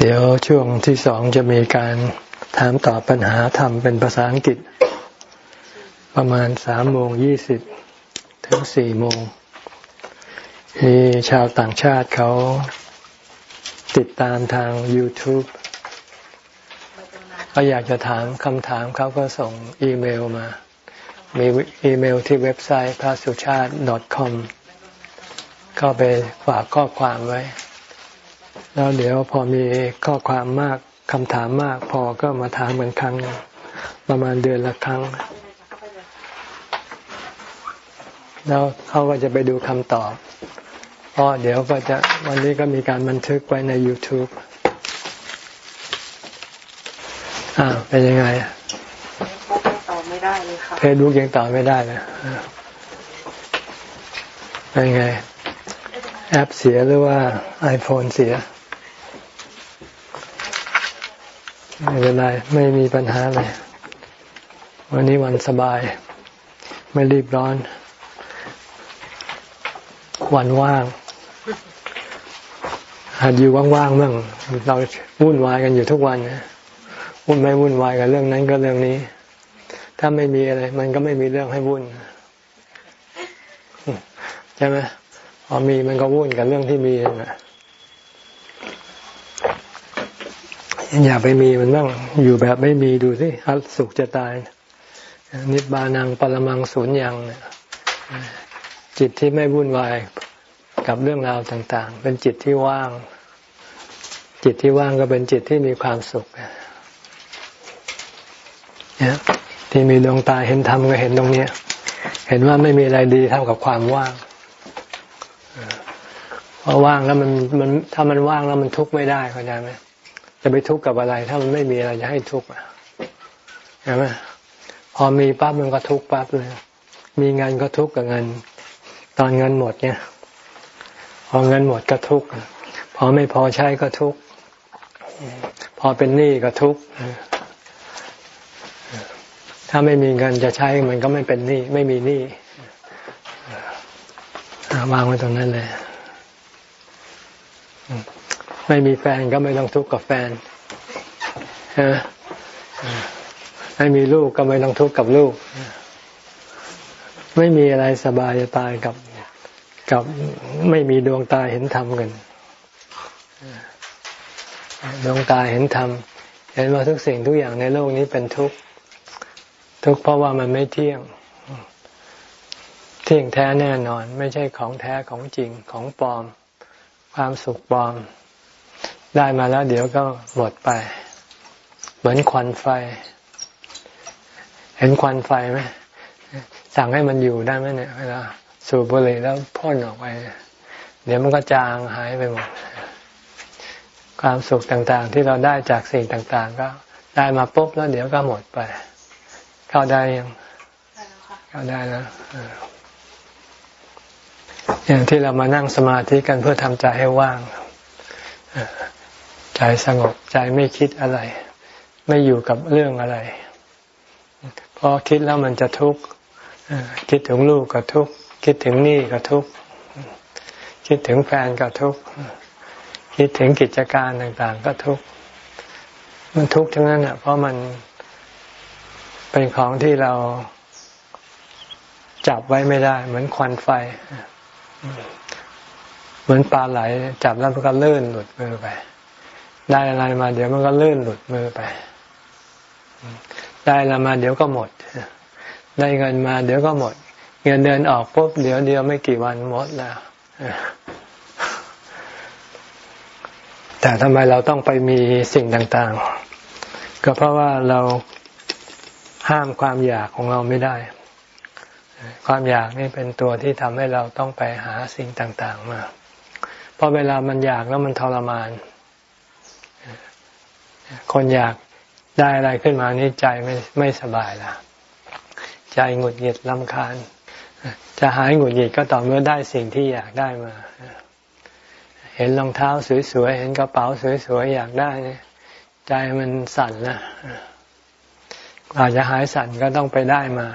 เดี๋ยวช่วงที่สองจะมีการถามตอบปัญหาธรรมเป็นภาษาอังกฤษ ประมาณสามโมงยี่สิบถึงสี่โมงมีชาวต่างชาติเขาติดตามทาง YouTube เขาอยากจะถามคำถามเขาก็ส่งอีเมลมา มีอีเมลที่เว็บไซต์พระสุชาติ .com เข้าไปฝากข้อความไว้ แล้วเดี๋ยวพอมีข้อความมากคำถามมากพอก็มาถามเหมือนครั้ง ประมาณเดือนละครั้ง แล้วเขาก็จะไปดูคำตอบพราะเดี๋ยวก็จะวันนี้ก็มีการบันทึกไว้ใน YouTube อ่าเป็นยังไงต่อไม่ได้เลยค่ะเฟซบุ๊กยังต่อไม่ได้เลยเป็นยังไง แอปเสียหรือว่า iPhone เสีย ไม่เป็นไร ไม่มีปัญหาเลย วันนี้วันสบาย ไม่รีบร้อน วันว่างหัดอยู่ว่างๆบ้างเราวุ่นวายกันอยู่ทุกวันนะวุ่นไม่วุ่นวายกับเรื่องนั้นก็เรื่องนี้ ถ้าไม่มีอะไร มันก็ไม่มีเรื่องให้วุ่นใช่ไหม พอมีมันก็วุ่นกับเรื่องที่มีนะอย่าไปมีมันบ้างอยู่แบบไม่มีดูสิอัสุขจะตาย นิบานังปรมังสูญยังจิตที่ไม่วุ่นวายกับเรื่องราวต่าง ๆ เป็นจิตที่ว่าง จิตที่ว่างก็เป็นจิตที่มีความสุขเนี่ยที่มีดวงตาเห็นธรรมก็เห็นตรงนี้เห็นว่าไม่มีอะไรดีเท่ากับความว่าง พราะว่างแล้วมันมันถ้ามันว่างแล้วมันทุกข์ไม่ได้เข้าใจไหมจะไปทุกข์กับอะไร ถ้ามันไม่มีอะไรจะให้ทุกข์เห็นไหมพอมีปั๊บมันก็ทุกข์ปั๊บเลยมีเงินก็ทุกข์กับเงิน ตอนเงินหมดเนี่ย พอเงินหมดก็ทุกข์พอไม่พอใช้ก็ทุกข์พอเป็นหนี้ก็ทุกข์ถ้าไม่มีเงินจะใช้มันก็ไม่เป็นหนี้ไม่มีหนี้วางไว้ตรงนั้นเลย ไม่มีแฟนก็ไม่ต้องทุกข์กับแฟนไม่มีลูกก็ไม่ต้องทุกข์กับลูก ไม่มีอะไรสบายจะตายกับกับไม่มีดวงตาเห็นธรรมกันดวงตาเห็นธรรมเห็นว่าทุกสิ่งทุกอย่างในโลกนี้เป็นทุกข์ทุกข์เพราะว่ามันไม่เที่ยง เที่ยงแท้แน่นอน ไม่ใช่ของแท้ของจริงของปลอม ความสุขปลอม ได้มาแล้วเดี๋ยวก็หมดไป เหมือนควันไฟ เห็นควันไฟไหมสั่งให้มันอยู่ได้ไหมเนี่ยเวลาสูบบุหรี่แล้วพ่นออกไป เดี๋ยวมันก็จางหายไปหมด ความสุขต่างๆ ที่เราได้จากสิ่งต่างๆ ก็ได้มาปุ๊บแล้วเดี๋ยวก็หมดไป เข้าได้ยังเข้าได้แล้ว อย่างที่เรามานั่งสมาธิกันเพื่อทำใจให้ว่าง ใจสงบใจไม่คิดอะไร ไม่อยู่กับเรื่องอะไรพอคิดแล้วมันจะทุกข์คิดถึงลูกก็ทุกข์คิดถึงนี่ก็ทุกข์คิดถึงแฟนก็ทุกข์คิดถึงกิจการต่าง ๆ ก็ทุกข์มันทุกข์ทั้งนั้นอะ เพราะมันเป็นของที่เราจับไว้ไม่ได้ เหมือนควันไฟ เหมือนปลาไหลจับแล้วมันก็เลื่อนหลุดมือไป ได้อะไรมาเดี๋ยวมันก็เลื่อนหลุดมือไป ได้อะไรมาเดี๋ยวก็หมด ได้เงินมาเดี๋ยวก็หมด เงินเดือนออกปุ๊บเดี๋ยวเดียวไม่กี่วันหมดแล้วแต่ทำไมเราต้องไปมีสิ่งต่าง ๆ ก็เพราะว่าเราห้ามความอยากของเราไม่ได้ ความอยากนี่เป็นตัวที่ทำให้เราต้องไปหาสิ่งต่างๆมาเพราะเวลามันอยากแล้วมันทรมาน คนอยากได้อะไรขึ้นมานี่ใจไม่ไม่สบายละใจหงุดหงิดลำคาญ จะหายหงุดหงิดก็ต่อเมื่อได้สิ่งที่อยากได้มา เห็นรองเท้าสวยๆ เห็นกระเป๋าสวยๆ อยากได้ใจมันสั่นนะอาจจะหายสั่นก็ต้องไปได้มา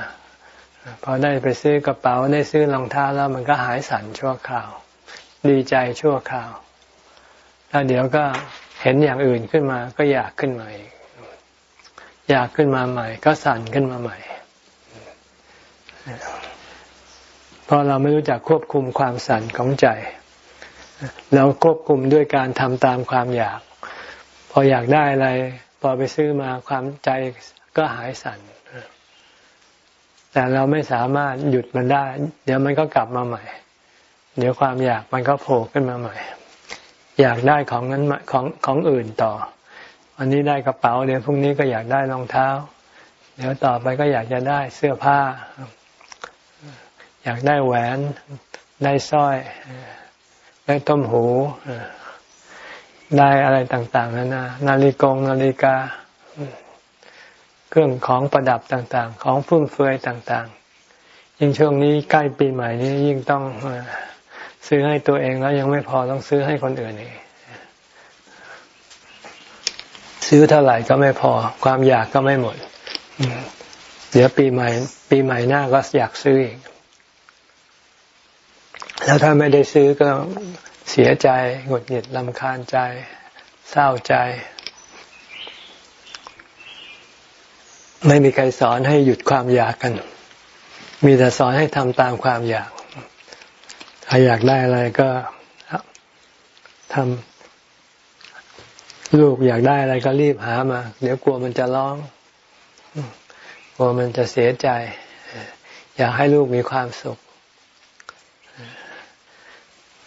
พอได้ไปซื้อกระเป๋าได้ซื้อรองเท้าแล้วมันก็หายสั่นชั่วคราว ดีใจชั่วคราวแล้วเดี๋ยวก็เห็นอย่างอื่นขึ้นมา ก็อยากขึ้นมาอีกอยากขึ้นมาใหม่ ก็สั่นขึ้นมาใหม่เพราะเราไม่รู้จักควบคุมความสั่นของใจ เราควบคุมด้วยการทำตามความอยาก พออยากได้อะไร พอไปซื้อมาความใจก็หายสั่น แต่เราไม่สามารถหยุดมันได้ เดี๋ยวมันก็กลับมาใหม่ เดี๋ยวความอยากมันก็โผล่ขึ้นมาใหม่ อยากได้ของนั้นของของอื่นต่อ วันนี้ได้กระเป๋าเดี๋ยวพรุ่งนี้ก็อยากได้รองเท้า เดี๋ยวต่อไปก็อยากจะได้เสื้อผ้า อยากได้แหวนได้สร้อย ได้ต้มหูได้อะไรต่าง ๆนั่นนะนาฬิกงนาฬิกา เครื่องของประดับต่างๆ ของฟุ่มเฟือยต่างๆ ยิ่งช่วงนี้ใกล้ปีใหม่นี้ยิ่งต้องซื้อให้ตัวเองแล้วยังไม่พอต้องซื้อให้คนอื่นอีกซื้อเท่าไหร่ก็ไม่พอ ความอยากก็ไม่หมดเดี๋ยวปีใหม่ ปีใหม่หน้าก็อยากซื้ออีก แล้วถ้าไม่ได้ซื้อก็เสียใจหงุดหงิดลำคาญใจ เศร้าใจ ไม่มีใครสอนให้หยุดความอยากกัน มีแต่สอนให้ทำตามความอยาก ถ้าอยากได้อะไรก็ทำลูกอยากได้อะไรก็รีบหามา เดี๋ยวกลัวมันจะร้อง กลัวมันจะเสียใจ อยากให้ลูกมีความสุข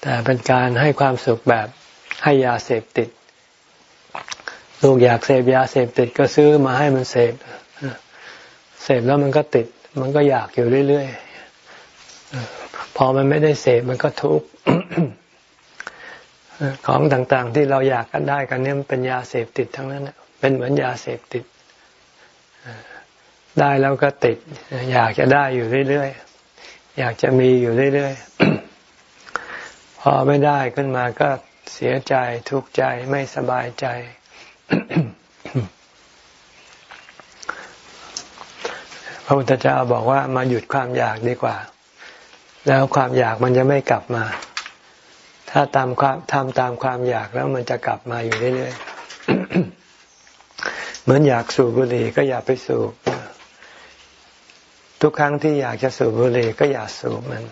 แต่เป็นการให้ความสุขแบบให้ยาเสพติด ลูกอยากเสพยาเสพติดก็ซื้อมาให้มันเสพ เสพแล้วมันก็ติด มันก็อยากอยู่เรื่อยๆ พอมันไม่ได้เสพมันก็ทุกข์ของต่างๆ ที่เราอยากกันได้กันเนี่ยมันเป็นยาเสพติดทั้งนั้นเป็นเหมือนยาเสพติด ได้แล้วก็ติด อยากจะได้อยู่เรื่อยๆ อยากจะมีอยู่เรื่อยๆ พอไม่ได้ขึ้นมาก็เสียใจทุกข์ใจไม่สบายใจ พระพุทธเจ้าบอกว่ามาหยุดความอยากดีกว่า แล้วความอยากมันจะไม่กลับมา ถ้าตามความทำตามความอยากแล้วมันจะกลับมาอยู่เรื่อยๆเหมือนอยากสูบบุหรี่ก็อย่าไปสูบทุกครั้งที่อยากจะสูบบุหรี่ก็อย่าสูบมัน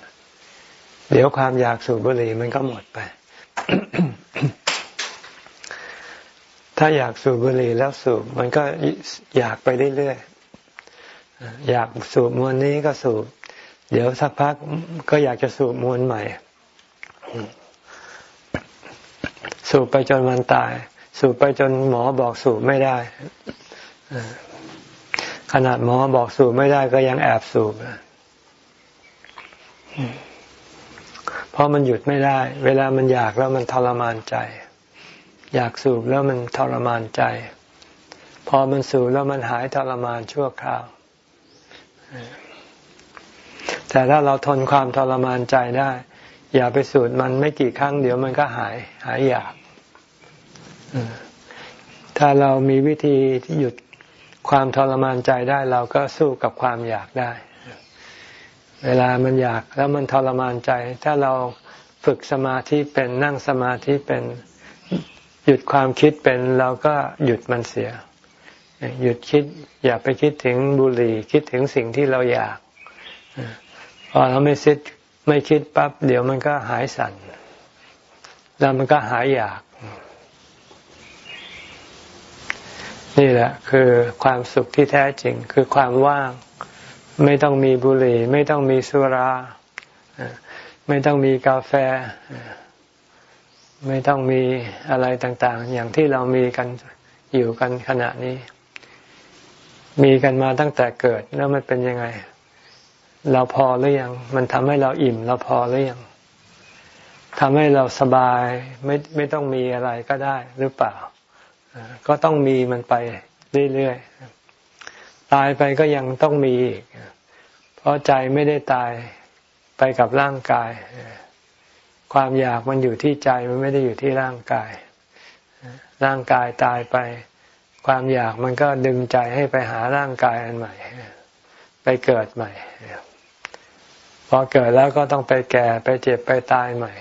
เดี๋ยวความอยากสูบบุหรี่มันก็หมดไป ถ้าอยากสูบบุหรี่แล้วสูบมันก็อยากไปเรื่อยๆ อยากสูบมวลนี้ก็สูบ เดี๋ยวสักพักก็อยากจะสูบมวลใหม่ สูบไปจนวันตาย สูบไปจนหมอบอกสูบไม่ได้ขนาดหมอบอกสูบไม่ได้ก็ยังแอบสูบเพราะมันหยุดไม่ได้ เวลามันอยากแล้วมันทรมานใจ อยากสูบแล้วมันทรมานใจ พอมันสูบแล้วมันหายทรมานชั่วคราว แต่ถ้าเราทนความทรมานใจได้ อย่าไปสูดมันไม่กี่ครั้งเดี๋ยวมันก็หาย หายอยากถ้าเรามีวิธีที่หยุดความทรมานใจได้ เราก็สู้กับความอยากได้ เวลามันอยากแล้วมันทรมานใจ ถ้าเราฝึกสมาธิเป็นนั่งสมาธิเป็นหยุดความคิดเป็นเราก็หยุดมันเสีย หยุดคิด อย่าไปคิดถึงบุหรี่ คิดถึงสิ่งที่เราอยากพอเราไม่ซิดไม่คิดปั๊บเดี๋ยวมันก็หายสั่นแล้วมันก็หายอยาก นี่แหละ คือความสุขที่แท้จริง คือความว่าง ไม่ต้องมีบุหรี่ ไม่ต้องมีสุราไม่ต้องมีกาแฟ ไม่ต้องมีอะไรต่าง ๆ อย่างที่เรามีกันอยู่กันขณะนี้ มีกันมาตั้งแต่เกิดแล้วมันเป็นยังไง เราพอหรือยัง มันทำให้เราอิ่ม เราพอหรือยังทำให้เราสบายไม่ไม่ต้องมีอะไรก็ได้หรือเปล่า ก็ต้องมีมันไปเรื่อยๆตายไปก็ยังต้องมีอีกเพราะใจไม่ได้ตายไปกับร่างกาย ความอยากมันอยู่ที่ใจมันไม่ได้อยู่ที่ร่างกาย ร่างกายตายไป ความอยากมันก็ดึงใจให้ไปหาร่างกายอันใหม่ ไปเกิดใหม่ พอเกิดแล้วก็ต้องไปแก่ไปเจ็บไปตายใหม่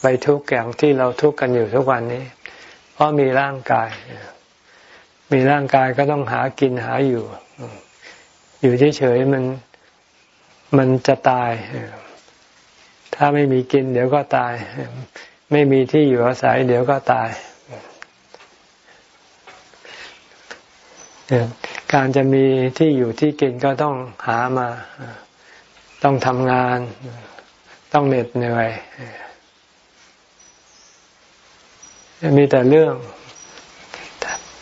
ไปทุกข์อย่างที่เราทุกข์กันอยู่ทุกวันนี้ เพราะมีร่างกาย มีร่างกายก็ต้องหากินหาอยู่ อยู่เฉยๆมันมันจะตาย ถ้าไม่มีกินเดี๋ยวก็ตาย ไม่มีที่อยู่อาศัยเดี๋ยวก็ตาย การจะมีที่อยู่ที่กินก็ต้องหามา ต้องทำงาน ต้องเหน็ดเหนื่อยมีแต่เรื่อง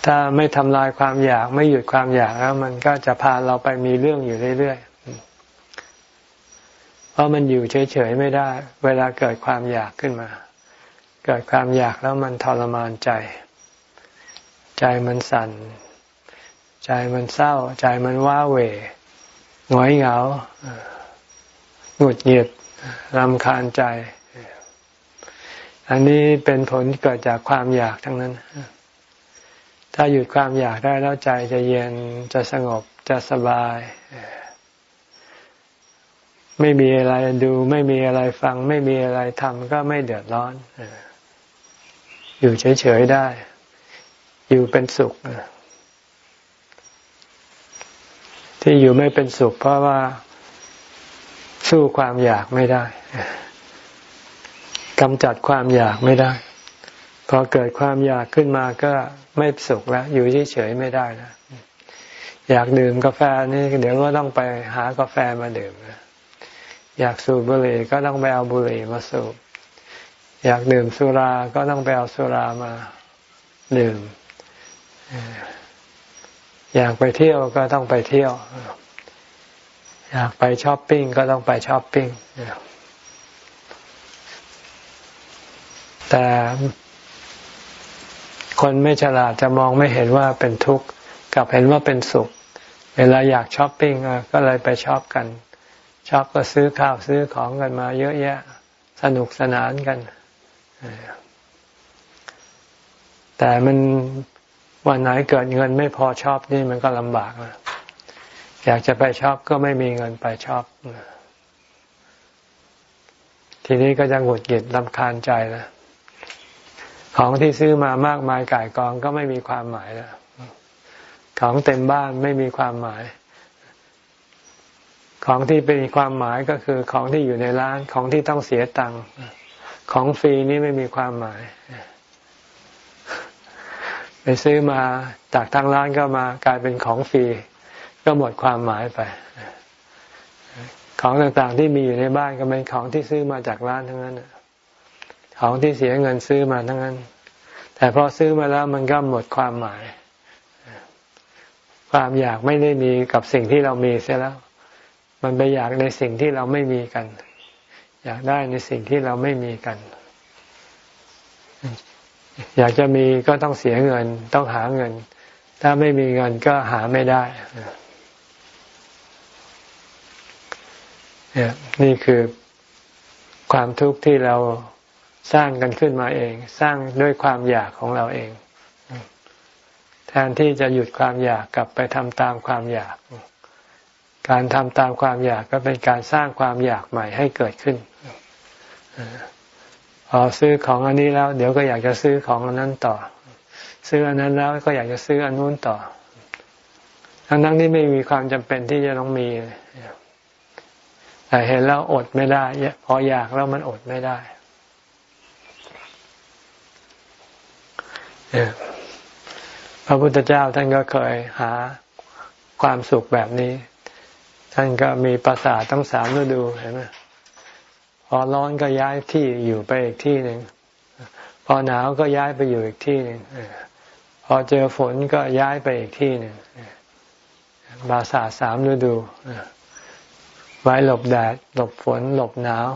ถ้าไม่ทำลายความอยาก ไม่หยุดความอยากแล้ว มันก็จะพาเราไปมีเรื่องอยู่เรื่อยๆ เพราะมันอยู่เฉยๆไม่ได้ เวลาเกิดความอยากขึ้นมา เกิดความอยากแล้วมันทรมานใจ ใจมันสั่น ใจมันเศร้า ใจมันว้าเหวหงอยเหงาหงุดหงิดรำคาญใจ อันนี้เป็นผลเกิดจากความอยากทั้งนั้น ถ้าหยุดความอยากได้แล้วใจจะเย็นจะสงบจะสบาย ไม่มีอะไรดู ไม่มีอะไรฟัง ไม่มีอะไรทำก็ไม่เดือดร้อน อยู่เฉยๆได้ อยู่เป็นสุข ที่อยู่ไม่เป็นสุข เพราะว่าสู้ความอยากไม่ได้กำจัดความอยากไม่ได้ พอเกิดความอยากขึ้นมาก็ไม่สุขแล้ว อยู่เฉยๆไม่ได้แล้วอยากดื่มกาแฟนี่ เดี๋ยวก็ต้องไปหากาแฟมาดื่มอยากสูบบุหรี่ก็ต้องไปเอาบุหรี่มาสูบ อยากดื่มสุรา ก็ต้องไปเอาสุรามาดื่ม อยากไปเที่ยวก็ต้องไปเที่ยว อยากไปช้อปปิ้งก็ต้องไปช้อปปิ้งแต่คนไม่ฉลาดจะมองไม่เห็นว่าเป็นทุกข์กับเห็นว่าเป็นสุข เวลาอยากช้อปปิ้งก็เลยไปช้อปกันช้อปก็ซื้อข้าวซื้อของกันมา เยอะแยะ สนุกสนานกันแต่มัน วันไหนเกิดเงินไม่พอชอบนี่มันก็ลำบากนะอยากจะไปชอบก็ไม่มีเงินไปชอบ ทีนี้ก็จะหงุดหงิดลำคาญใจแล้วของที่ซื้อมามากมายก่ายกองก็ไม่มีความหมายแล้วของเต็มบ้านไม่มีความหมาย ของที่เป็นความหมายก็คือของที่อยู่ในร้านของที่ต้องเสียตังค์ของฟรีนี่ไม่มีความหมาย ไปซื้อมาจากทางร้านก็มากลายเป็นของฟรี ก็หมดความหมายไป ของต่างๆที่มีอยู่ในบ้านก็เป็นของที่ซื้อมาจากร้านทั้งนั้นของที่เสียเงินซื้อมาทั้งนั้น แต่พอซื้อมาแล้วมันก็หมดความหมาย ความอยากไม่ได้มีกับสิ่งที่เรามีเสียแล้ว มันไปอยากในสิ่งที่เราไม่มีกัน อยากได้ในสิ่งที่เราไม่มีกัน อยากจะมีก็ต้องเสียเงิน ต้องหาเงิน ถ้าไม่มีเงินก็หาไม่ได้นี่คือความทุกข์ที่เราสร้างกันขึ้นมาเอง สร้างด้วยความอยากของเราเอง แทนที่จะหยุดความอยากกลับไปทำตามความอยาก การทำตามความอยากก็เป็นการสร้างความอยากใหม่ให้เกิดขึ้น อซื้อของอันนี้แล้ว เดี๋ยวก็อยากจะซื้อของอันนั้นต่อ ซื้ออันนั้นแล้วก็อยากจะซื้ออันนู้นต่อ ทั้งนั้นที่ไม่มีความจำเป็นที่จะต้องมีแต่เห็นแล้วอดไม่ได้พออยากแล้วมันอดไม่ได้พระพุทธเจ้าท่านก็เคยหาความสุขแบบนี้ ท่านก็มีภาษาต้องสามฤดูเห็นไหม พอร้อนก็ย้ายที่อยู่ไปอีกที่หนึ่งพอหนาวก็ย้ายไปอยู่อีกที่หนึ่งพอเจอฝนก็ย้ายไปอีกที่หนึ่งบาสาสามฤดูไว้หลบแดด หลบฝน หลบหนาว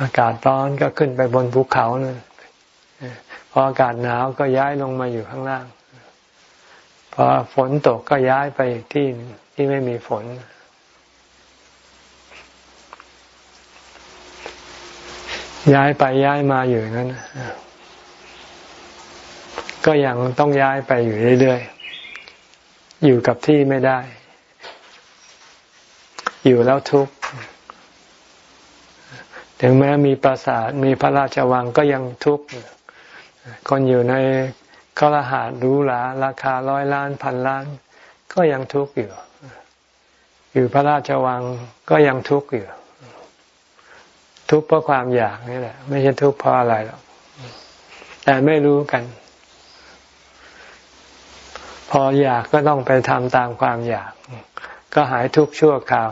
อากาศร้อนก็ขึ้นไปบนภูเขานั่นพออากาศหนาวก็ย้ายลงมาอยู่ข้างล่าง พอฝนตกก็ย้ายไปที่ที่ไม่มีฝน ย้ายไปย้ายมาอยู่นั้นก็ยังต้องย้ายไปอยู่เรื่อยๆ อยู่กับที่ไม่ได้ อยู่แล้วทุกข์ ถึงแม้มีปราสาทมีพระราชวังก็ยังทุกข์ คนอยู่ในกรหาดรู้หลาราคาร้อยล้านพันล้าน ก็ยังทุกข์อยู่ อยู่พระราชวังก็ยังทุกข์อยู่ ทุกข์เพราะความอยากนี่แหละ ไม่ใช่ทุกข์เพราะอะไรหรอกแต่ไม่รู้กัน พออยากก็ต้องไปทำตามความอยาก ก็หายทุกข์ชั่วคราว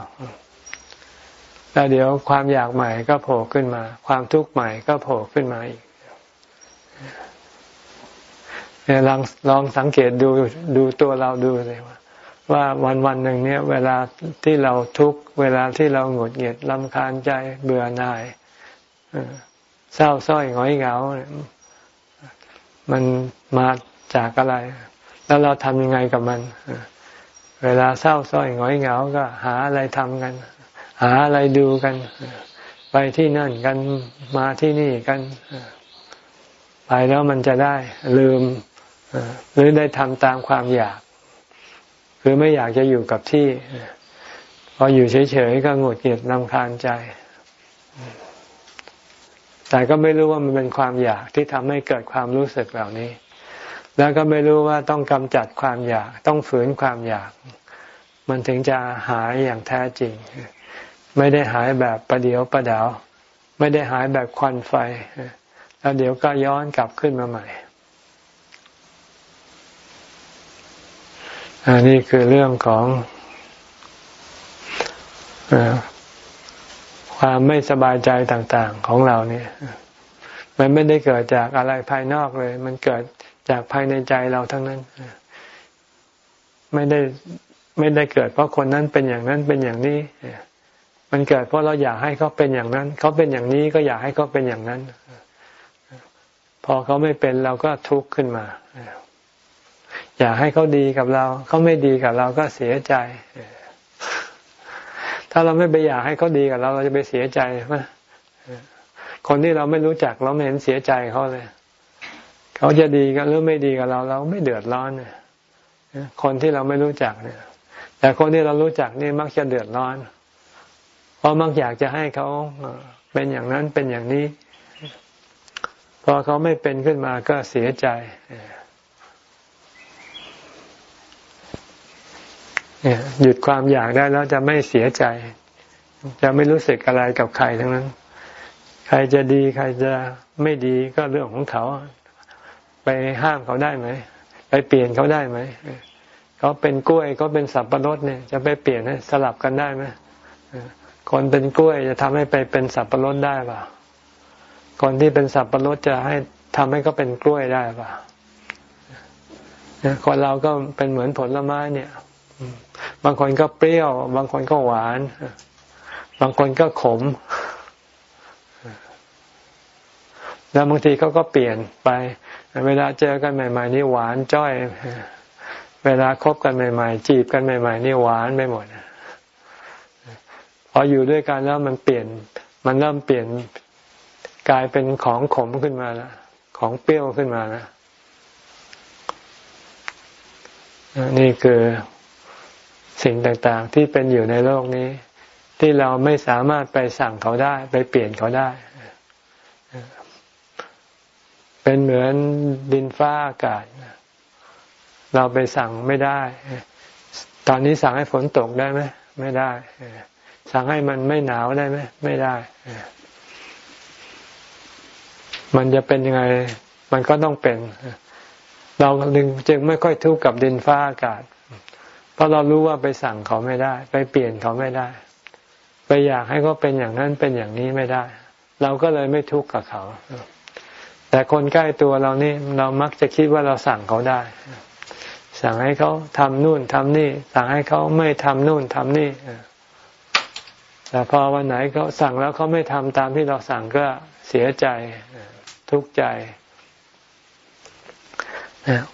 แล้วเดี๋ยวความอยากใหม่ก็โผล่ขึ้นมา ความทุกข์ใหม่ก็โผล่ขึ้นมาอีกลองลองสังเกตดูดูตัวเราดูเลยว่า ว่าวันวันหนึ่งเนี่ยเวลาที่เราทุกข์เวลาที่เราหงุดหงิดลำคาญใจเบื่อหน่ายเศร้าส้อยหงอยเหงา มันมาจากอะไร แล้วเราทำยังไงกับมัน เวลาเศร้าส้อยหงอยเหงา ก็หาอะไรทำกัน หาอะไรดูกัน ไปที่นั่นกันมาที่นี่กันไปแล้วมันจะได้ลืมหรือได้ทำตามความอยาก คือไม่อยากจะอยู่กับที่ พออยู่เฉยๆก็หงุดหงิดนำคาญใจ แต่ก็ไม่รู้ว่ามันเป็นความอยากที่ทำให้เกิดความรู้สึกเหล่านี้ แล้วก็ไม่รู้ว่าต้องกำจัดความอยาก ต้องฝืนความอยาก มันถึงจะหายอย่างแท้จริง ไม่ได้หายแบบประเดียวประดาว ไม่ได้หายแบบควันไฟ แล้วเดี๋ยวก็ย้อนกลับขึ้นมาใหม่ อันนี้คือเรื่องของอความไม่สบายใจต่างๆของเราเนี่ย มันไม่ได้เกิดจากอะไรภายนอกเลย มันเกิดจากภายในใจเราทั้งนั้นไม่ได้ไม่ได้เกิด เพราะคนนั้นเป็นอย่างนั้นเป็นอย่างนี้มันเกิดเพราะเราอยากให้เขาเป็นอย่างนั้น เขาเป็นอย่างนี้ก็อยากให้เขาเป็นอย่างนั้น พอเขาไม่เป็นเราก็ทุกข์ขึ้นมา อยากให้เขาดีกับเราเขาไม่ดีกับเราก็เสียใจ ถ้าเราไม่ไปอยากให้เขาดีกับเรา เราจะไปเสียใจไหมคนที่เราไม่รู้จักเราไม่เห็นเสียใจเขาเลยเขาจะดีกันหรือไม่ดีกับเรา เราไม่เดือดร้อนเนี่ยคนที่เราไม่รู้จักเนี่ย แต่คนที่เรารู้จักนี่มักจะเดือดร้อน เพราะมักอยากจะให้เขาเป็นอย่างนั้นเป็นอย่างนี้ พอเขาไม่เป็นขึ้นมาก็เสียใจ หยุดความอยากได้แล้วจะไม่เสียใจ จะไม่รู้สึกอะไรกับใครทั้งนั้น ใครจะดีใครจะไม่ดีก็เรื่องของเขา ไปห้ามเขาได้ไหม ไปเปลี่ยนเขาได้ไหม เขาเป็นกล้วยเขาเป็นสับปะรดเนี่ย จะไปเปลี่ยนให้สลับกันได้ไหมคนเป็นกล้วยจะทำให้ไปเป็นสับปะรดได้ป่ะคนที่เป็นสับปะรดจะให้ทำให้เขาเป็นกล้วยได้ป่ะคนเราก็เป็นเหมือนผลไม้เนี่ย บางคนก็เปรี้ยว บางคนก็หวาน บางคนก็ขม แล้วบางทีเขาก็เปลี่ยนไป เวลาเจอกันใหม่ ๆ นี่หวานจ้อย เวลาคบกันใหม่ ๆ จีบกันใหม่ ๆ นี่หวานไปหมดพออยู่ด้วยกันแล้วมันเปลี่ยน มันเริ่มเปลี่ยนกลายเป็นของขมขึ้นมาแล้วของเปรี้ยวขึ้นมาแล้วนี่คือ สิ่งต่างๆ ที่เป็นอยู่ในโลกนี้ ที่เราไม่สามารถไปสั่งเขาได้ ไปเปลี่ยนเขาได้ เป็นเหมือนดินฟ้าอากาศ เราไปสั่งไม่ได้ ตอนนี้สั่งให้ฝนตกได้ไหมไม่ได้ สั่งให้มันไม่หนาวได้ไหมไม่ได้ มันจะเป็นยังไง มันก็ต้องเป็น เราจึงไม่ค่อยทุกข์กับดินฟ้าอากาศ เพราะเรารู้ว่าไปสั่งเขาไม่ได้ ไปเปลี่ยนเขาไม่ได้ ไปอยากให้เขาเป็นอย่างนั้นเป็นอย่างนี้ไม่ได้ เราก็เลยไม่ทุกข์กับเขา แต่คนใกล้ตัวเรานี่เรามักจะคิดว่าเราสั่งเขาได้ สั่งให้เขาทำนู่นทำนี่ สั่งให้เขาไม่ทำนู่นทำนี่แต่พอวันไหนเขาสั่งแล้วเขาไม่ทำตามที่เราสั่งก็เสียใจทุกข์ใจ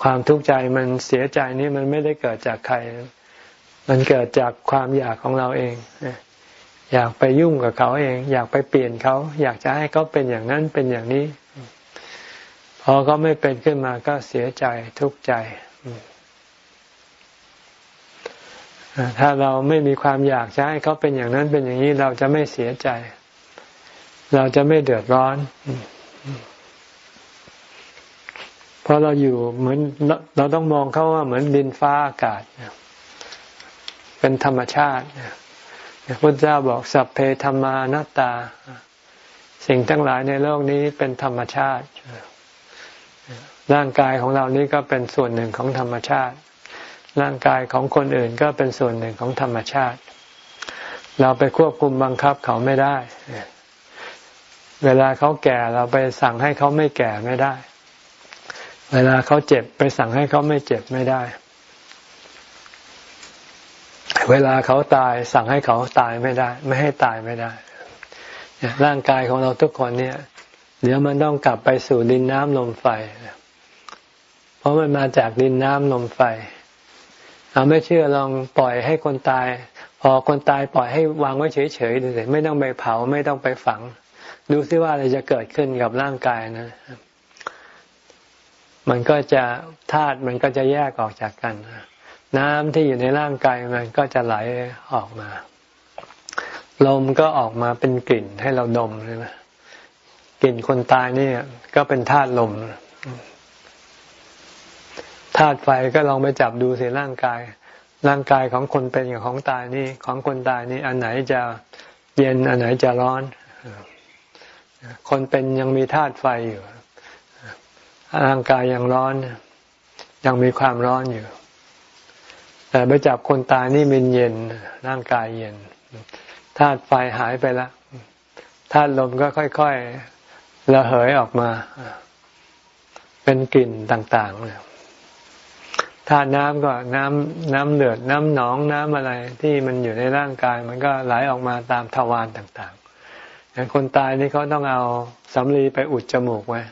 ความทุกข์ใจมันเสียใจนี่มันไม่ได้เกิดจากใคร มันเกิดจากความอยากของเราเองอยากไปยุ่งกับเขาเอง อยากไปเปลี่ยนเขา อยากจะให้เขาเป็นอย่างนั้นเป็นอย่างนี้ พอเขาไม่เป็นขึ้นมาก็เสียใจทุกข์ใจถ้าเราไม่มีความอยากจะให้เขาเป็นอย่างนั้นเป็นอย่างนี้เราจะไม่เสียใจ เราจะไม่เดือดร้อน เพราะเราอยู่เหมือนเราต้องมองเขาว่าเหมือนดินฟ้าอากาศ เป็นธรรมชาติพระพุทธเจ้าบอกสัพเพธรรมานัตตา สิ่งทั้งหลายในโลกนี้เป็นธรรมชาติ ร่างกายของเรานี้ก็เป็นส่วนหนึ่งของธรรมชาติ ร่างกายของคนอื่นก็เป็นส่วนหนึ่งของธรรมชาติ เราไปควบคุมบังคับเขาไม่ได้ เวลาเขาแก่เราไปสั่งให้เขาไม่แก่ไม่ได้ เวลาเขาเจ็บไปสั่งให้เขาไม่เจ็บไม่ได้ เวลาเขาตายสั่งให้เขาตายไม่ได้ ไม่ให้ตายไม่ได้ ร่างกายของเราทุกคนเนี่ย เดี๋ยวมันต้องกลับไปสู่ดินน้ำลมไฟ เพราะมันมาจากดินน้ำลมไฟ เราไม่เชื่อลองปล่อยให้คนตาย พอคนตายปล่อยให้วางไว้เฉยๆดูสิไม่ต้องไปเผาไม่ต้องไปฝัง ดูซิว่าอะไรจะเกิดขึ้นกับร่างกายนะ มันก็จะธาตุมันก็จะแยกออกจากกัน น้ำที่อยู่ในร่างกายมันก็จะไหลออกมา ลมก็ออกมาเป็นกลิ่นให้เราดมใช่ไหมกลิ่นคนตายนี่ก็เป็นธาตุลมธาตุไฟก็ลองไปจับดูสิร่างกาย ร่างกายของคนเป็นกับของตายนี่ของคนตายนี่อันไหนจะเย็นอันไหนจะร้อน คนเป็นยังมีธาตุไฟอยู่ ร่างกายยังร้อน ยังมีความร้อนอยู่ แต่ไปจับคนตายนี่มันเย็น ร่างกายเย็นธาตุไฟหายไปแล้วธาตุลมก็ค่อยๆระเหยออกมา เป็นกลิ่นต่างๆธาตุน้ำก็น้ำน้ำเดือดน้ำหนองน้ำอะไรที่มันอยู่ในร่างกายมันก็ไหลออกมาตามทวารต่างๆอย่างคนตายนี่เขาต้องเอาสำลีไปอุดจมูกไว้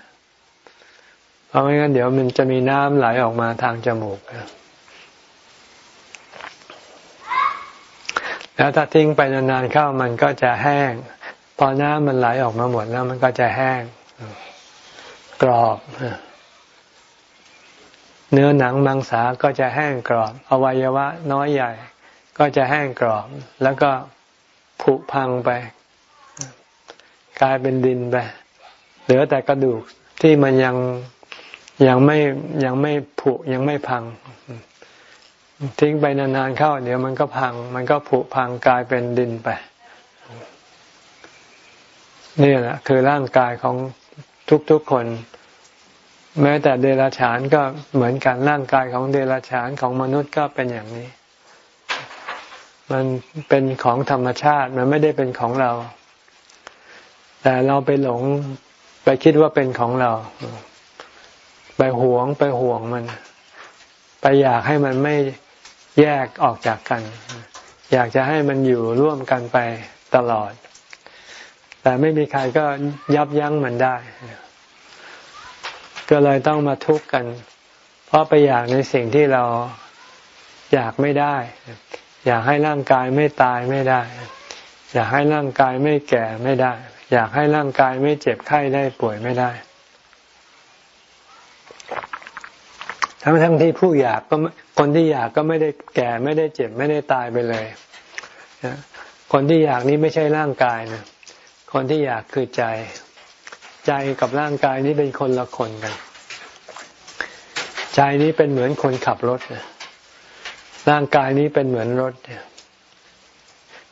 เพราะไม่งั้นเดี๋ยวมันจะมีน้ำไหลออกมาทางจมูกแล้วถ้าทิ้งไปนานๆเข้ามันก็จะแห้ง พอน้ำมันไหลออกมาหมดแล้วมันก็จะแห้ง กรอบเนื้อหนังมังสาก็จะแห้งกรอบ อวัยวะ น้อยใหญ่ ก็จะแห้งกรอบ แล้วก็ผุพังไป กลายเป็นดินไป เหลือแต่กระดูกที่มันยัง ยังไม่ยังไม่ผุยังไม่พัง ทิ้งไปนานๆเข้า เดี๋ยวมันก็พัง มันก็ผุพังกลายเป็นดินไป นี่แหละคือร่างกายของทุกๆคน แม้แต่เดรัจฉานก็เหมือนกันร่างกายของเดรัจฉานของมนุษย์ก็เป็นอย่างนี้ มันเป็นของธรรมชาติมันไม่ได้เป็นของเรา แต่เราไปหลงไปคิดว่าเป็นของเรา ไปหวงไปห่วงมัน ไปอยากให้มันไม่แยกออกจากกัน อยากจะให้มันอยู่ร่วมกันไปตลอด แต่ไม่มีใครก็ยับยั้งมันได้ ก็เลยต้องมาทุกข์กัน เพราะไปอยากในสิ่งที่เราอยากไม่ได้ อยากให้ร่างกายไม่ตายไม่ได้ อยากให้ร่างกายไม่แก่ไม่ได้ อยากให้ร่างกายไม่เจ็บไข้ได้ป่วยไม่ได้ ทั้งทั้งที่ผู้อยากก็คนที่อยากก็ไม่ได้แก่ไม่ได้เจ็บไม่ได้ตายไปเลยคนที่อยากนี้ไม่ใช่ร่างกายนะคนที่อยากคือใจ ใจกับร่างกายนี้เป็นคนละคนกันใจนี้เป็นเหมือนคนขับรถนะร่างกายนี้เป็นเหมือนรถ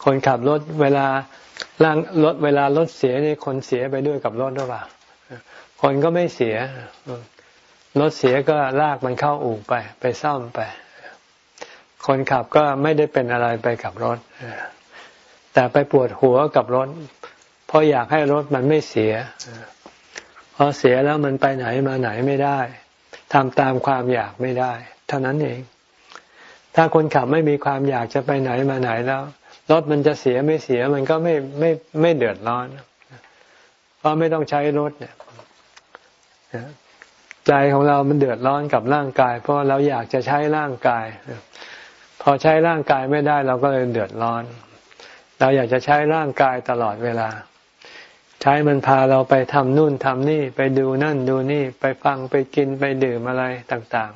คนขับรถเวลาร่างรถเวลารถเสียนี่คนเสียไปด้วยกับรถหรือเปล่าคนก็ไม่เสีย รถเสียก็ลากมันเข้าอู่ไป ไปซ่อมไป คนขับก็ไม่ได้เป็นอะไรไปกับรถ แต่ไปปวดหัวกับรถ เพราะอยากให้รถมันไม่เสียพอเสียแล้วมันไปไหนมาไหนไม่ได้ทำตามความอยากไม่ได้ เท่านั้นเอง ถ้าคนขับไม่มีความอยากจะไปไหนมาไหนแล้วรถมันจะเสียไม่เสียมันก็ไม่ไม่ไม่เดือดร้อน เพราะไม่ต้องใช้รถเนี่ย ใจของเรามันเดือดร้อนกับร่างกาย เพราะเราอยากจะใช้ร่างกาย พอใช้ร่างกายไม่ได้เราก็เลยเดือดร้อน เราอยากจะใช้ร่างกายตลอดเวลา ใช้มันพาเราไปทำนู่นทำนี่ ไปดูนั่นดูนี่ ไปฟังไปกินไปดื่มอะไรต่าง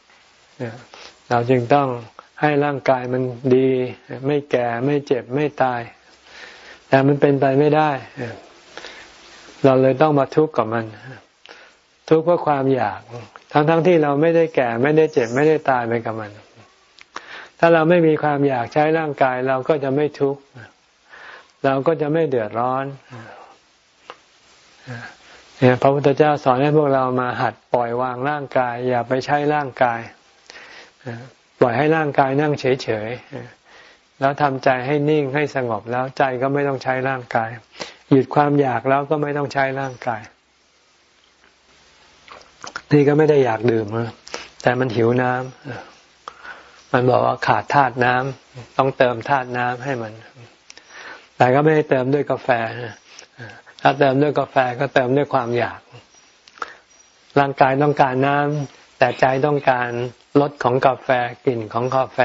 ๆ เราจึงต้องให้ร่างกายมันดี ไม่แก่ไม่เจ็บไม่ตาย แต่มันเป็นไปไม่ได้ เราเลยต้องมาทุกข์กับมัน ทุกข์เพราะความอยาก ทั้งๆทที่เราไม่ได้แก่ไม่ได้เจ็บไม่ได้ตายไปกับมัน ถ้าเราไม่มีความอยากใช้ร่างกายเราก็จะไม่ทุกข์เราก็จะไม่เดือดร้อนเนี่ยพระพุทธเจ้าสอนให้พวกเรามาหัดปล่อยวางร่างกาย อย่าไปใช้ร่างกายปล่อยให้ร่างกายนั่งเฉยๆแล้วทำใจให้นิ่งให้สงบแล้วใจก็ไม่ต้องใช้ร่างกาย หยุดความอยากแล้วก็ไม่ต้องใช้ร่างกาย นี่ก็ไม่ได้อยากดื่มแต่มันหิวน้ำมันบอกว่าขาดธาตุน้ำต้องเติมธาตุน้ำให้มัน แต่ก็ไม่ได้เติมด้วยกาแฟถ้าเติมด้วยกาแฟก็เติมด้วยความอยาก ร่างกายต้องการน้ำแต่ใจต้องการรสของกาแฟกลิ่นของกาแฟ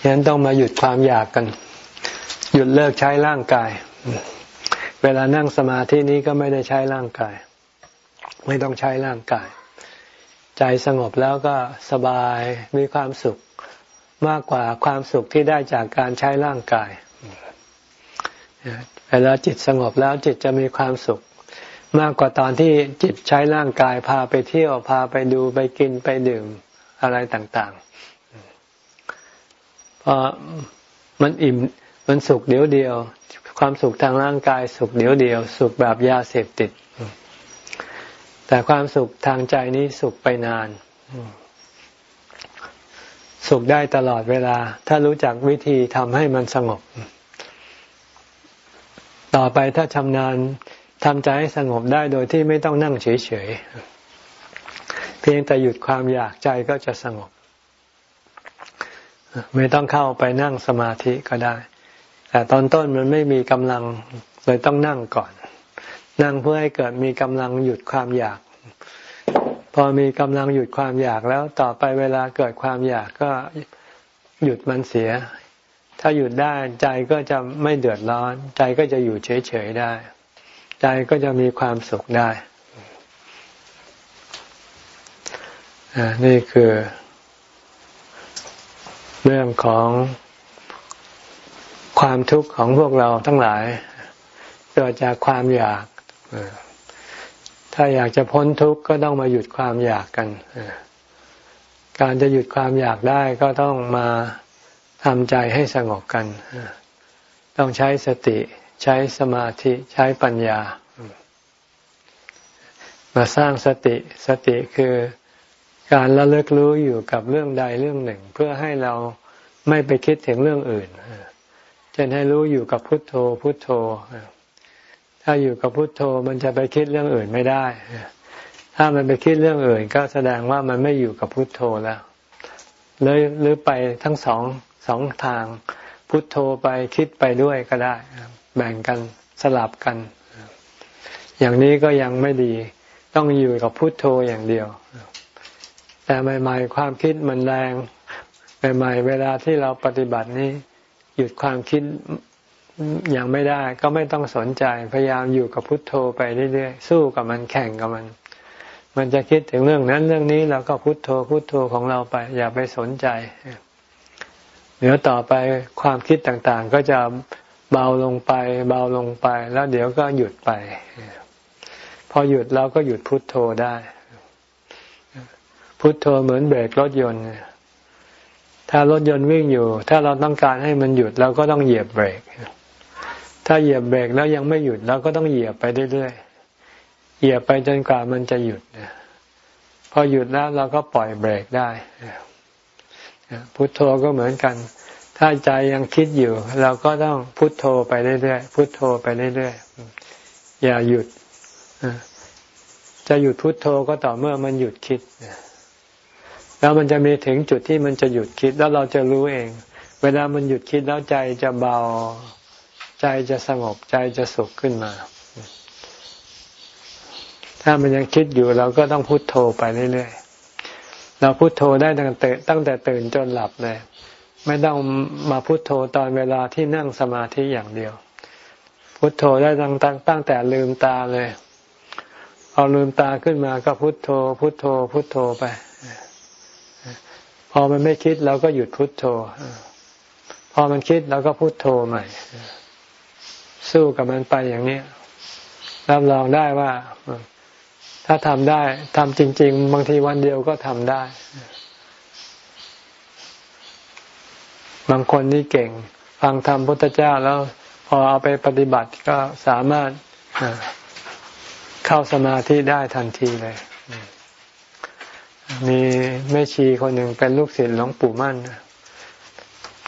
ฉะนั้นต้องมาหยุดความอยากกัน หยุดเลิกใช้ร่างกาย เวลานั่งสมาธินี้ก็ไม่ได้ใช้ร่างกาย ไม่ต้องใช้ร่างกาย ใจสงบแล้วก็สบายมีความสุขมากกว่าความสุขที่ได้จากการใช้ร่างกายเวลาจิตสงบแล้วจิตจะมีความสุข มากกว่าตอนที่จิตใช้ร่างกายพาไปเที่ยวพาไปดูไปกินไปดื่มอะไรต่างๆเพราะมันอิ่มมันสุขเดียวเดียว ความสุขทางร่างกายสุขเดียวเดียว สุขแบบยาเสพติด แต่ความสุขทางใจนี้สุขไปนาน สุขได้ตลอดเวลา ถ้ารู้จักวิธีทำให้มันสงบ ต่อไปถ้าชำนาญทำใจให้สงบได้โดยที่ไม่ต้องนั่งเฉยๆ เพียงแต่หยุดความอยากใจก็จะสงบ ไม่ต้องเข้าไปนั่งสมาธิก็ได้ แต่ตอนต้นมันไม่มีกำลังเลยต้องนั่งก่อน นั่งเพื่อให้เกิดมีกำลังหยุดความอยาก พอมีกำลังหยุดความอยากแล้วต่อไปเวลาเกิดความอยากก็หยุดมันเสีย ถ้าหยุดได้ใจก็จะไม่เดือดร้อน ใจก็จะอยู่เฉยๆได้ ใจก็จะมีความสุขได้นี่คือ เรื่องของ ความทุกข์ของพวกเราทั้งหลาย เกิดจากความอยาก ถ้าอยากจะพ้นทุกข์ก็ต้องมาหยุดความอยากกัน การจะหยุดความอยากได้ก็ต้องมาทำใจให้สงบกัน ต้องใช้สติใช้สมาธิใช้ปัญญา มาสร้างสติสติคือการระลึกรู้อยู่กับเรื่องใดเรื่องหนึ่ง เพื่อให้เราไม่ไปคิดถึงเรื่องอื่น ช่นให้รู้อยู่กับพุทโธพุทโธ ถ้าอยู่กับพุทโธมันจะไปคิดเรื่องอื่นไม่ได้ ถ้ามันไปคิดเรื่องอื่น ก็แสดงว่ามันไม่อยู่กับพุทโธแล้วเลยหรือไปทั้งสองสองทาง พุทโธไปคิดไปด้วยก็ได้ แบ่งกันสลับกัน อย่างนี้ก็ยังไม่ดี ต้องอยู่กับพุทโธอย่างเดียว แต่ใหม่ ๆ ความคิดมันแรงใหม่ๆเวลาที่เราปฏิบัตินี้ หยุดความคิดอย่างไม่ได้ก็ไม่ต้องสนใจพยายามอยู่กับพุทโธไปเรื่อยๆสู้กับมันแข่งกับมัน มันจะคิดถึงเรื่องนั้นเรื่องนี้เราก็พุทโธพุทโธของเราไป อย่าไปสนใจเดี๋ยวต่อไปความคิดต่างๆ ก็จะเบาลงไป เบาลงไป แล้วเดี๋ยวก็หยุดไป พอหยุดเราก็หยุดพุทโธได้ พุทโธเหมือนเบรกรถยนต์ ถ้ารถยนต์วิ่งอยู่ ถ้าเราต้องการให้มันหยุดเราก็ต้องเหยียบเบรก ถ้าเหยียบเบรกแล้วยังไม่หยุดเราก็ต้องเหยียบไปเรื่อยๆ เหยียบไปจนกว่ามันจะหยุดพอหยุดแล้วเราก็ปล่อยเบรกได้พุทโธก็เหมือนกัน ถ้าใจยังคิดอยู่ เราก็ต้องพุทโธไปเรื่อยๆ พุทโธไปเรื่อยๆ อย่าหยุด จะหยุดพุทโธก็ต่อเมื่อมันหยุดคิด แล้วมันจะมีถึงจุดที่มันจะหยุดคิดแล้วเราจะรู้เอง เวลามันหยุดคิดแล้วใจจะเบา ใจจะสงบใจจะสุขขึ้นมา ถ้ามันยังคิดอยู่เราก็ต้องพุโทโธไปเรื่อยๆเราพุโทโธได้ตั้งแต่ตั้งแต่ตื่นจนหลับเลย ไม่ต้องมาพุโทโธตอนเวลาที่นั่งสมาธิอย่างเดียว พุโทโธได้ตั้งตั้งแต่ลืมตาเลยเอาลืมตาขึ้นมาก็พุโทโธ พุโทโธ พุโทโธไป อมันไม่คิดเราก็หยุดพุทโธ พอมันคิดเราก็พุทโธใหม่ สู้กับมันไปอย่างนี้รับรองได้ว่า ถ้าทำได้ทำจริง ๆ บางทีวันเดียวก็ทำได้ บางคนนี่เก่ง ฟังธรรมพุทธเจ้าแล้ว พอเอาไปปฏิบัติก็สามารถเข้าสมาธิได้ทันทีเลย มีแม่ชีคนหนึ่งเป็นลูกศิษย์หลวงปู่มั่น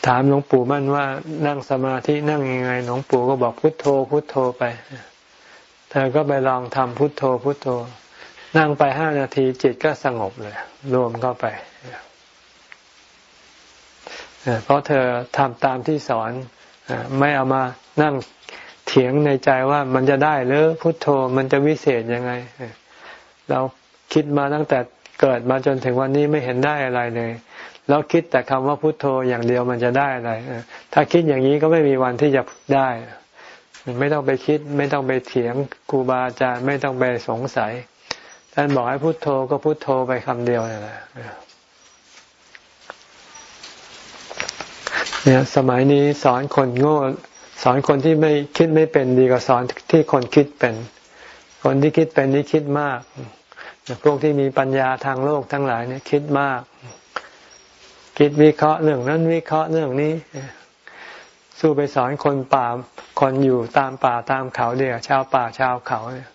ถามหลวงปู่มั่นว่านั่งสมาธินั่งยังไงหลวงปู่ก็บอกพุทโธพุทโธไป เธอก็ไปลองทำพุทโธพุทโธ นั่งไปห้านาทีจิตก็สงบเลย รวมเข้าไปเพราะเธอทำตามที่สอนไม่เอามานั่งเถียงในใจว่ามันจะได้หรือพุทโธมันจะวิเศษยังไง เราคิดมาตั้งแต่ เกิดมาจนถึงวันนี้ไม่เห็นได้อะไรเลย แล้วคิดแต่คำว่าพุทโธอย่างเดียวมันจะได้อะไรถ้าคิดอย่างนี้ก็ไม่มีวันที่จะได้ ไม่ต้องไปคิด ไม่ต้องไปเถียงครูบาอาจารย์ไม่ต้องไปสงสัยท่านบอกให้พุโทโธก็พุโทโธไปคำเดียวนี่แหละเนี่ยสมัยนี้สอนคนโง่สอนคนที่ไม่คิดไม่เป็นดีกว่าสอนที่คนคิดเป็น คนที่คิดเป็นนี่คิดมาก พวกที่มีปัญญาทางโลกทั้งหลายเนี่ย คิดมาก คิดวิเคราะห์เรื่องนั้นวิเคราะห์เรื่องนี้ สู้ไปสอนคนป่าคนอยู่ตามป่าตามเขาเดียวชาวป่าชาวเขาเนี่ย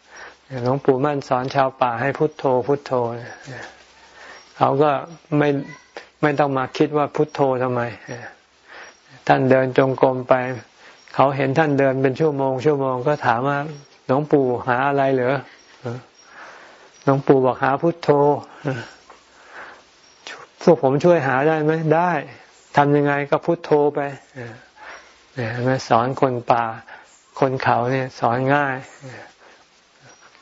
หลวงปู่มั่นสอนชาวป่าให้พุทโธ พุทโธเขาก็ไม่ไม่ต้องมาคิดว่าพุทโธทำไมท่านเดินจงกรมไป เขาเห็นท่านเดินเป็นชั่วโมงชั่วโมงก็ถามว่าหลวงปู่หาอะไรเหรอ หลวงปู่บอกหาพุทโธพวกผมช่วยหาได้ไหมได้ทำยังไงก็พุทโธไปเนี่ยมาสอนคนป่า คนเขาเนี่ย สอนง่าย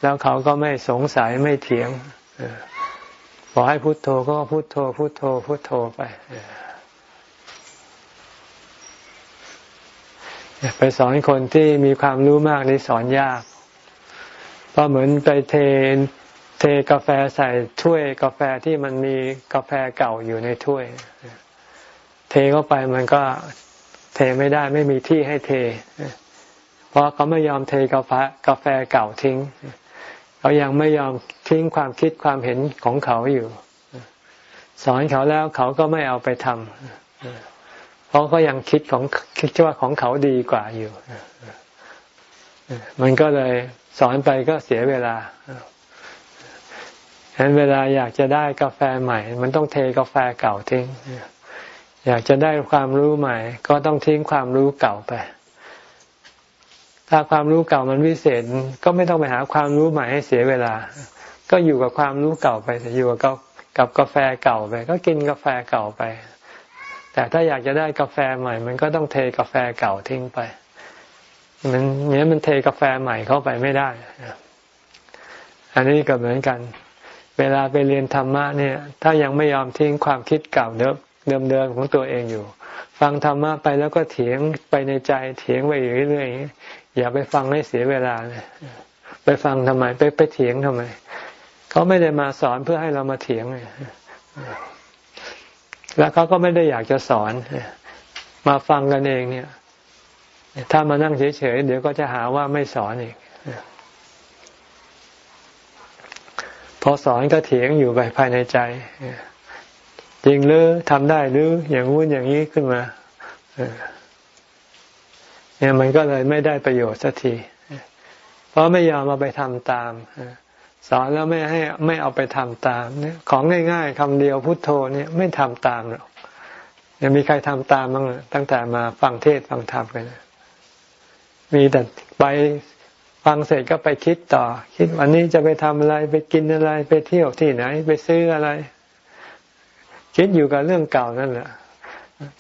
แล้วเขาก็ไม่สงสัยไม่เถียงบอกให้พุโทโธก็พุโทโธ พุโทโธ พุโทโธไปไปสอนคนที่มีความรู้มากนี่สอนยาก เพราะเหมือนไปเท เทกาแฟใส่ถ้วยกาแฟที่มันมีกาแฟเก่าอยู่ในถ้วย เทเข้าไปมันก็เทไม่ได้ไม่มีที่ให้เท เพราะเขาไม่ยอมเทกาแฟกาแฟเก่าทิ้ง เขายังไม่ยอมทิ้งความคิดความเห็นของเขาอยู่ สอนเขาแล้วเขาก็ไม่เอาไปทำเพราะเขายังคิดของคิดว่าของเขาดีกว่าอยู่ มันก็เลยสอนไปก็เสียเวลา ฉะนั้นเวลาอยากจะได้กาแฟใหม่ มันต้องเทกาแฟเก่าทิ้ง อยากจะได้ความรู้ใหม่ ก็ต้องทิ้งความรู้เก่าไป ถ้าความรู้เก่ามันวิเศษ ก็ไม่ต้องไปหาความรู้ใหม่ให้เสียเวลา ก็อยู่กับความรู้เก่าไปอยู่กับกับกาแฟเก่าไป ก็กินกาแฟเก่าไป แต่ถ้าอยากจะได้กาแฟใหม่ มันก็ต้องเทกาแฟเก่าทิ้งไป มันเนี้ยมันเทกาแฟใหม่เข้าไปไม่ได้อันนี้ก็เหมือนกัน เวลาไปเรียนธรรมะเนี่ย ถ้ายังไม่ยอมทิ้งความคิดเก่าเดิมเดิมๆของตัวเองอยู่ ฟังธรรมะไปแล้วก็เถียงไปในใจเถียงไปอยู่เรื่อยๆอย่าไปฟังให้เสียเวลาเลยไปฟังทำไมไปไปเถียงทำไมเขาไม่ได้มาสอนเพื่อให้เรามาเถียงแล้วเขาก็ไม่ได้อยากจะสอน มาฟังกันเองเนี่ย ถ้ามานั่งเฉยๆเดี๋ยวก็จะหาว่าไม่สอนอีก พอสอนก็เถียงอยู่ไปภายในใจจริงหรือทำได้หรืออย่างงู้นอย่างนี้ขึ้นมาเนี่ยมันก็เลยไม่ได้ประโยชน์สักที เพราะไม่ยอมเอาไปทำตามสอนแล้วไม่ให้ไม่เอาไปทำตามเนี่ยของง่ายๆคำเดียวพุทโธเนี่ยไม่ทำตามหรอกยังมีใครทำตามบ้างตั้งแต่มาฟังเทศฟังธรรมกันมีแต่ไป ฟังเสร็จก็ไปคิดต่อ คิดวันนี้จะไปทำอะไรไปกินอะไร ไปเที่ยวที่ไหน ไปซื้ออะไร คิดอยู่กับเรื่องเก่านั่นแหละ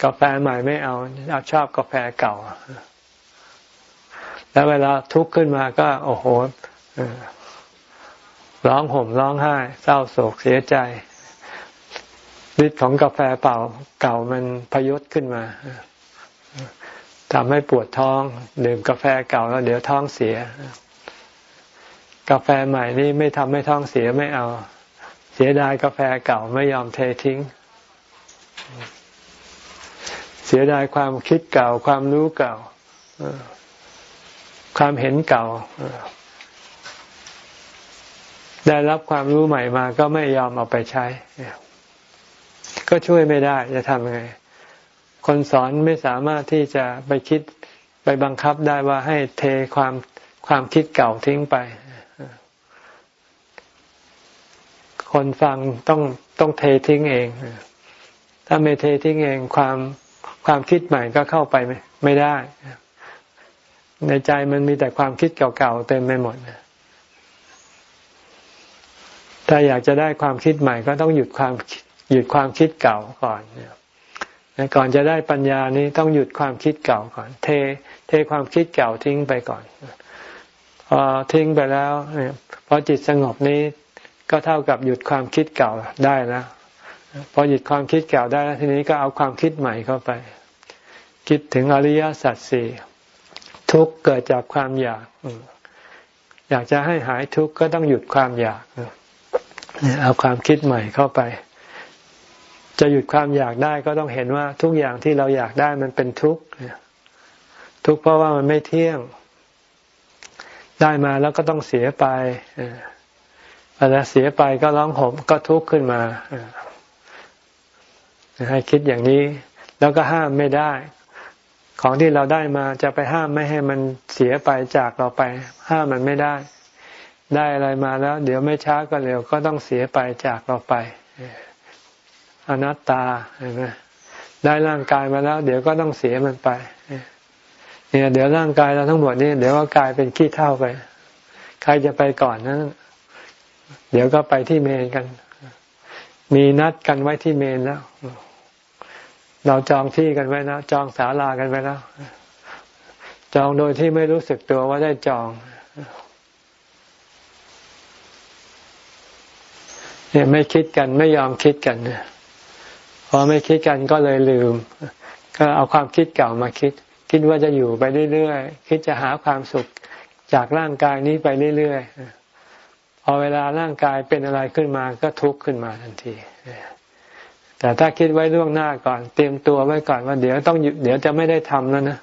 กาแฟใหม่ไม่เอาเอาชอบกาแฟเก่า แล้วเวลาทุกข์ขึ้นมาก็ โอ้โหร้องห่มร้องไห้ เศร้าโศกเสียใจฤทธิ์ของกาแฟเปล่าเก่ามันพยศขึ้นมา ทำให้ปวดท้องดื่มกาแฟเก่าแล้วเดี๋ยวท้องเสีย กาแฟใหม่นี่ไม่ทำให้ท้องเสียไม่เอา เสียดายกาแฟเก่าไม่ยอมเททิ้ง เสียดายความคิดเก่า ความรู้เก่าความเห็นเก่า ได้รับความรู้ใหม่มาก็ไม่ยอมเอาไปใช้ ก็ช่วยไม่ได้จะทำยังไง คนสอนไม่สามารถที่จะไปคิดไปบังคับได้ว่าให้เทความความคิดเก่าทิ้งไป คนฟังต้องต้องเททิ้งเอง ถ้าไม่เททิ้งเองความความคิดใหม่ก็เข้าไปไม่ได้ ในใจมันมีแต่ความคิดเก่าๆเต็มไปหมด ถ้าอยากจะได้ความคิดใหม่ก็ต้องหยุดความหยุดความคิดเก่าก่อน ก่อนจะได้ปัญญานี้ต้องหยุดความคิดเก่าก่อน เทเทความคิดเก่าทิ้งไปก่อนพอทิ้งไปแล้วพอจิตสงบนี้ก็เท่ากับหยุดความคิดเก่าได้แล้วพอหยุดความคิดเก่าได้แล้วทีนี้ก็เอาความคิดใหม่เข้าไป คิดถึงอริยสัจสี่ทุกเกิดจากความอยากอยากจะให้หายทุกข์ก็ต้องหยุดความอยากเอาความคิดใหม่เข้าไป จะหยุดความอยากได้ก็ต้องเห็นว่าทุกอย่างที่เราอยากได้มันเป็นทุกข์ทุกข์เพราะว่ามันไม่เที่ยง ได้มาแล้วก็ต้องเสียไปเวลาเสียไปก็ร้องห่มก็ทุกข์ขึ้นมาให้คิดอย่างนี้ แล้วก็ห้ามไม่ได้ ของที่เราได้มาจะไปห้ามไม่ให้มันเสียไปจากเราไป ห้ามมันไม่ได้ ได้อะไรมาแล้ว เดี๋ยวไม่ช้าก็เร็วก็ต้องเสียไปจากเราไป อนัตตาเห็นไหมได้ร่างกายมาแล้ว เดี๋ยวก็ต้องเสียมันไปเนี่ยเดี๋ยวร่างกายเราทั้งหมดนี่เดี๋ยวก็กลายเป็นขี้เท่าไป ใครจะไปก่อนนั้นเดี๋ยวก็ไปที่เมนกัน มีนัดกันไว้ที่เมนแล้ว เราจองที่กันไว้แล้วจองศาลากันไว้แล้วจองโดยที่ไม่รู้สึกตัวว่าได้จองเนี่ยไม่คิดกันไม่ยอมคิดกันเนี่ย พอไม่คิดกันก็เลยลืม ก็เอาความคิดเก่ามาคิด คิดว่าจะอยู่ไปเรื่อยๆคิดจะหาความสุขจากร่างกายนี้ไปเรื่อยๆพอเวลาร่างกายเป็นอะไรขึ้นมาก็ทุกข์ขึ้นมาทันทีแต่ถ้าคิดไว้ล่วงหน้าก่อน เตรียมตัวไว้ก่อนว่าเดี๋ยวต้องหยุดเดี๋ยวจะไม่ได้ทำแล้วนะ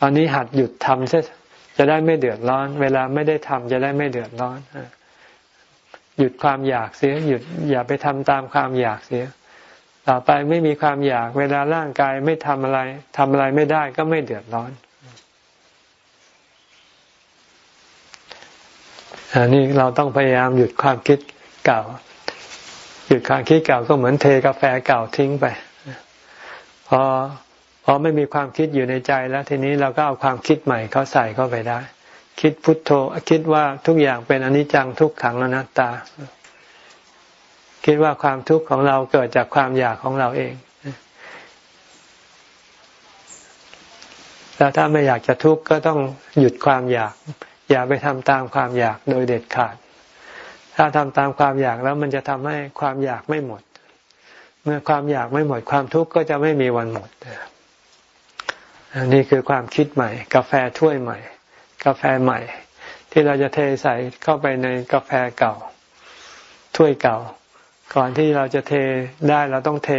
ตอนนี้หัดหยุดทำซะจะได้ไม่เดือดร้อน เวลาไม่ได้ทำจะได้ไม่เดือดร้อนหยุดความอยากเสีย หยุดอย่าไปทำตามความอยากเสีย ต่อไปไม่มีความอยาก เวลาร่างกายไม่ทำอะไรทำอะไรไม่ได้ก็ไม่เดือดร้อนอันนี้เราต้องพยายามหยุดความคิดเก่า หยุดความคิดเก่าก็เหมือนเทกาแฟเก่าทิ้งไปพอพอไม่มีความคิดอยู่ในใจแล้ว ทีนี้เราก็เอาความคิดใหม่เขาใส่เข้าไปได้ คิดพุทโธคิดว่าทุกอย่างเป็นอนิจจังทุกขังอนัตตา คิดว่าความทุกข์ของเราเกิดจากความอยากของเราเอง แล้วถ้าไม่อยากจะทุกข์ก็ต้องหยุดความอยาก อย่าไปทำตามความอยากโดยเด็ดขาด ถ้าทำตามความอยากแล้วมันจะทำให้ความอยากไม่หมด เมื่อความอยากไม่หมด ความทุกข์ก็จะไม่มีวันหมดอันนี้คือความคิดใหม่ กาแฟถ้วยใหม่ กาแฟใหม่ ที่เราจะเทใส่เข้าไปในกาแฟเก่า ถ้วยเก่า ก่อนที่เราจะเทได้เราต้องเท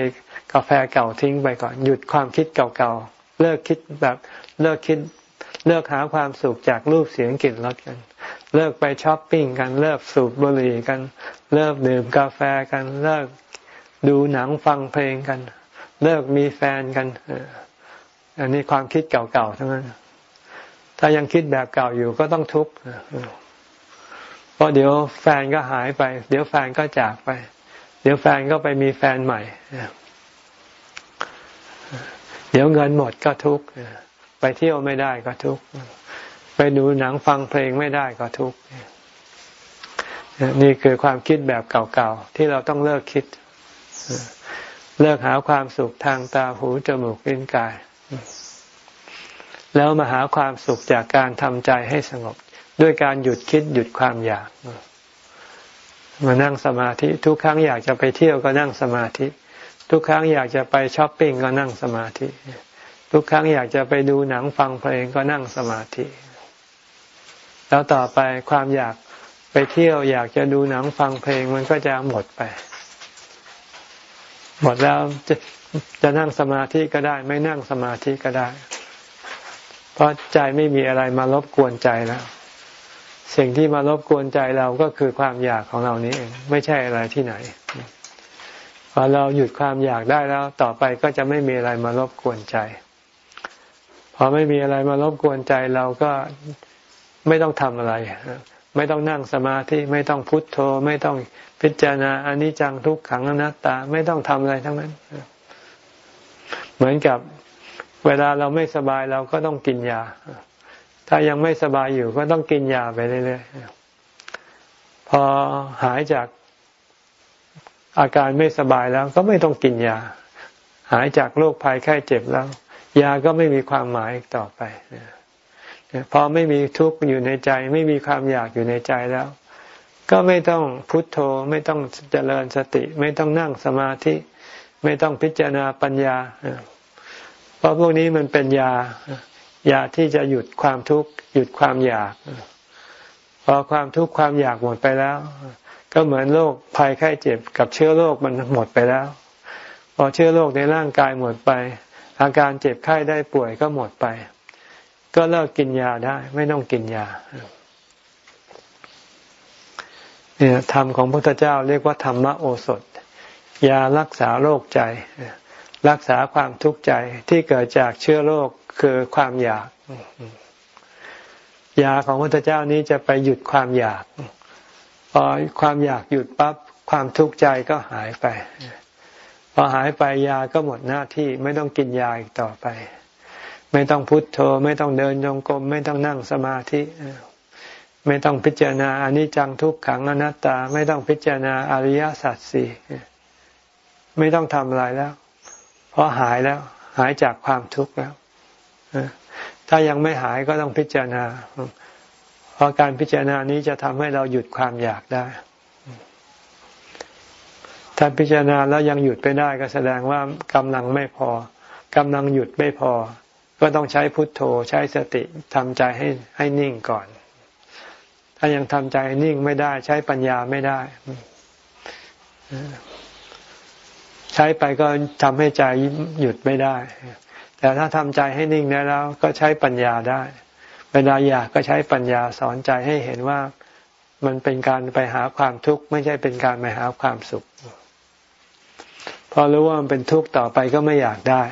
กาแฟเก่าทิ้งไปก่อน หยุดความคิดเก่าๆเลิกคิดแบบเลิกคิดเลิกหาความสุขจากรูปเสียงกลิ่นรสกัน เลิกไปช้อปปิ้งกันเลิกสูบบุหรี่กัน เลิกดื่มกาแฟกัน เลิกดูหนังฟังเพลงกัน เลิกมีแฟนกันอันนี้ความคิดเก่าๆทั้งนั้น ถ้ายังคิดแบบเก่าอยู่ก็ต้องทุกข์เพราะเดี๋ยวแฟนก็หายไป เดี๋ยวแฟนก็จากไป เดี๋ยวแฟนก็ไปมีแฟนใหม่ เดี๋ยวเงินหมดก็ทุกข์ไปเที่ยวไม่ได้ก็ทุกข์ไปดูหนังฟังเพลงไม่ได้ก็ทุกข์นี่คือความคิดแบบเก่าๆ ที่เราต้องเลิกคิด เลิกหาความสุขทางตาหูจมูกลิ้นกาย แล้วมาหาความสุขจากการทำใจให้สงบ ด้วยการหยุดคิดหยุดความอยาก มานั่งสมาธิ ทุกครั้งอยากจะไปเที่ยวก็นั่งสมาธิ ทุกครั้งอยากจะไปช้อปปิ้งก็นั่งสมาธิ ทุกครั้งอยากจะไปดูหนังฟังเพลงก็นั่งสมาธิ แล้วต่อไปความอยากไปเที่ยวอยากจะดูหนังฟังเพลงมันก็จะหมดไป หมดแล้วจะจะนั่งสมาธิก็ได้ ไม่นั่งสมาธิก็ได้ เพราะใจไม่มีอะไรมารบกวนใจแล้ว สิ่งที่มารบกวนใจเราก็คือความอยากของเรานี้เองไม่ใช่อะไรที่ไหนพอเราหยุดความอยากได้แล้ว ต่อไปก็จะไม่มีอะไรมารบกวนใจ พอไม่มีอะไรมารบกวนใจเราก็ไม่ต้องทำอะไร ไม่ต้องนั่งสมาธิไม่ต้องพุทโธ ไม่ต้องพิจารณาอนิจจังทุกขังอนัตตา ไม่ต้องทำอะไรทั้งนั้น เหมือนกับเวลาเราไม่สบายเราก็ต้องกินยา ถ้ายังไม่สบายอยู่ก็ต้องกินยาไปเรื่อยๆพอหายจากอาการไม่สบายแล้วก็ไม่ต้องกินยา หายจากโรคภัยไข้เจ็บแล้ว ยาก็ไม่มีความหมายต่อไปพอไม่มีทุกข์อยู่ในใจ ไม่มีความอยากอยู่ในใจแล้ว ก็ไม่ต้องพุทโธ ไม่ต้องเจริญสติ ไม่ต้องนั่งสมาธิ ไม่ต้องพิจารณาปัญญาเพราะพวกนี้มันเป็นยา ยาที่จะหยุดความทุกข์หยุดความอยาก พอความทุกข์ความอยากหมดไปแล้ว ก็เหมือนโรคภัยไข้เจ็บกับเชื้อโรคมันหมดไปแล้ว พอเชื้อโรคในร่างกายหมดไป อาการเจ็บไข้ได้ป่วยก็หมดไป ก็เลิกกินยาได้ ไม่ต้องกินยาเนี่ยธรรมของพระพุทธเจ้าเรียกว่าธรรมโอสถ ยารักษาโรคใจ รักษาความทุกข์ใจที่เกิดจากเชื้อโรค คือความอยาก ยาของพระพุทธเจ้านี้จะไปหยุดความอยาก พอความอยากหยุดปั๊บความทุกข์ใจก็หายไป พอหายไปยาก็หมดหน้าที่ไม่ต้องกินยาอีกต่อไป ไม่ต้องพุทโธ ไม่ต้องเดินจงกรมไม่ต้องนั่งสมาธิไม่ต้องพิจารณาอนิจจังทุกขังอนัตตา ไม่ต้องพิจารณาอริยสัจสี่ไม่ต้องทำอะไรแล้ว เพราะหายแล้ว หายจากความทุกข์แล้ว ถ้ายังไม่หายก็ต้องพิจารณา เพราะการพิจารณานี้จะทำให้เราหยุดความอยากได้ ถ้าพิจารณาแล้วยังหยุดไม่ได้ก็แสดงว่ากำลังไม่พอกำลังหยุดไม่พอ ก็ต้องใช้พุทโธใช้สติทำใจให้ให้นิ่งก่อน ถ้ายังทำใจนิ่งไม่ได้ ใช้ปัญญาไม่ได้ ใช้ไปก็ทำให้ใจหยุดไม่ได้ แต่ถ้าทำใจให้นิ่งได้แล้วก็ใช้ปัญญาได้ เวลาอยากก็ใช้ปัญญาสอนใจให้เห็นว่ามันเป็นการไปหาความทุกข์ไม่ใช่เป็นการไปหาความสุข พอรู้ว่ามันเป็นทุกข์ต่อไปก็ไม่อยากได้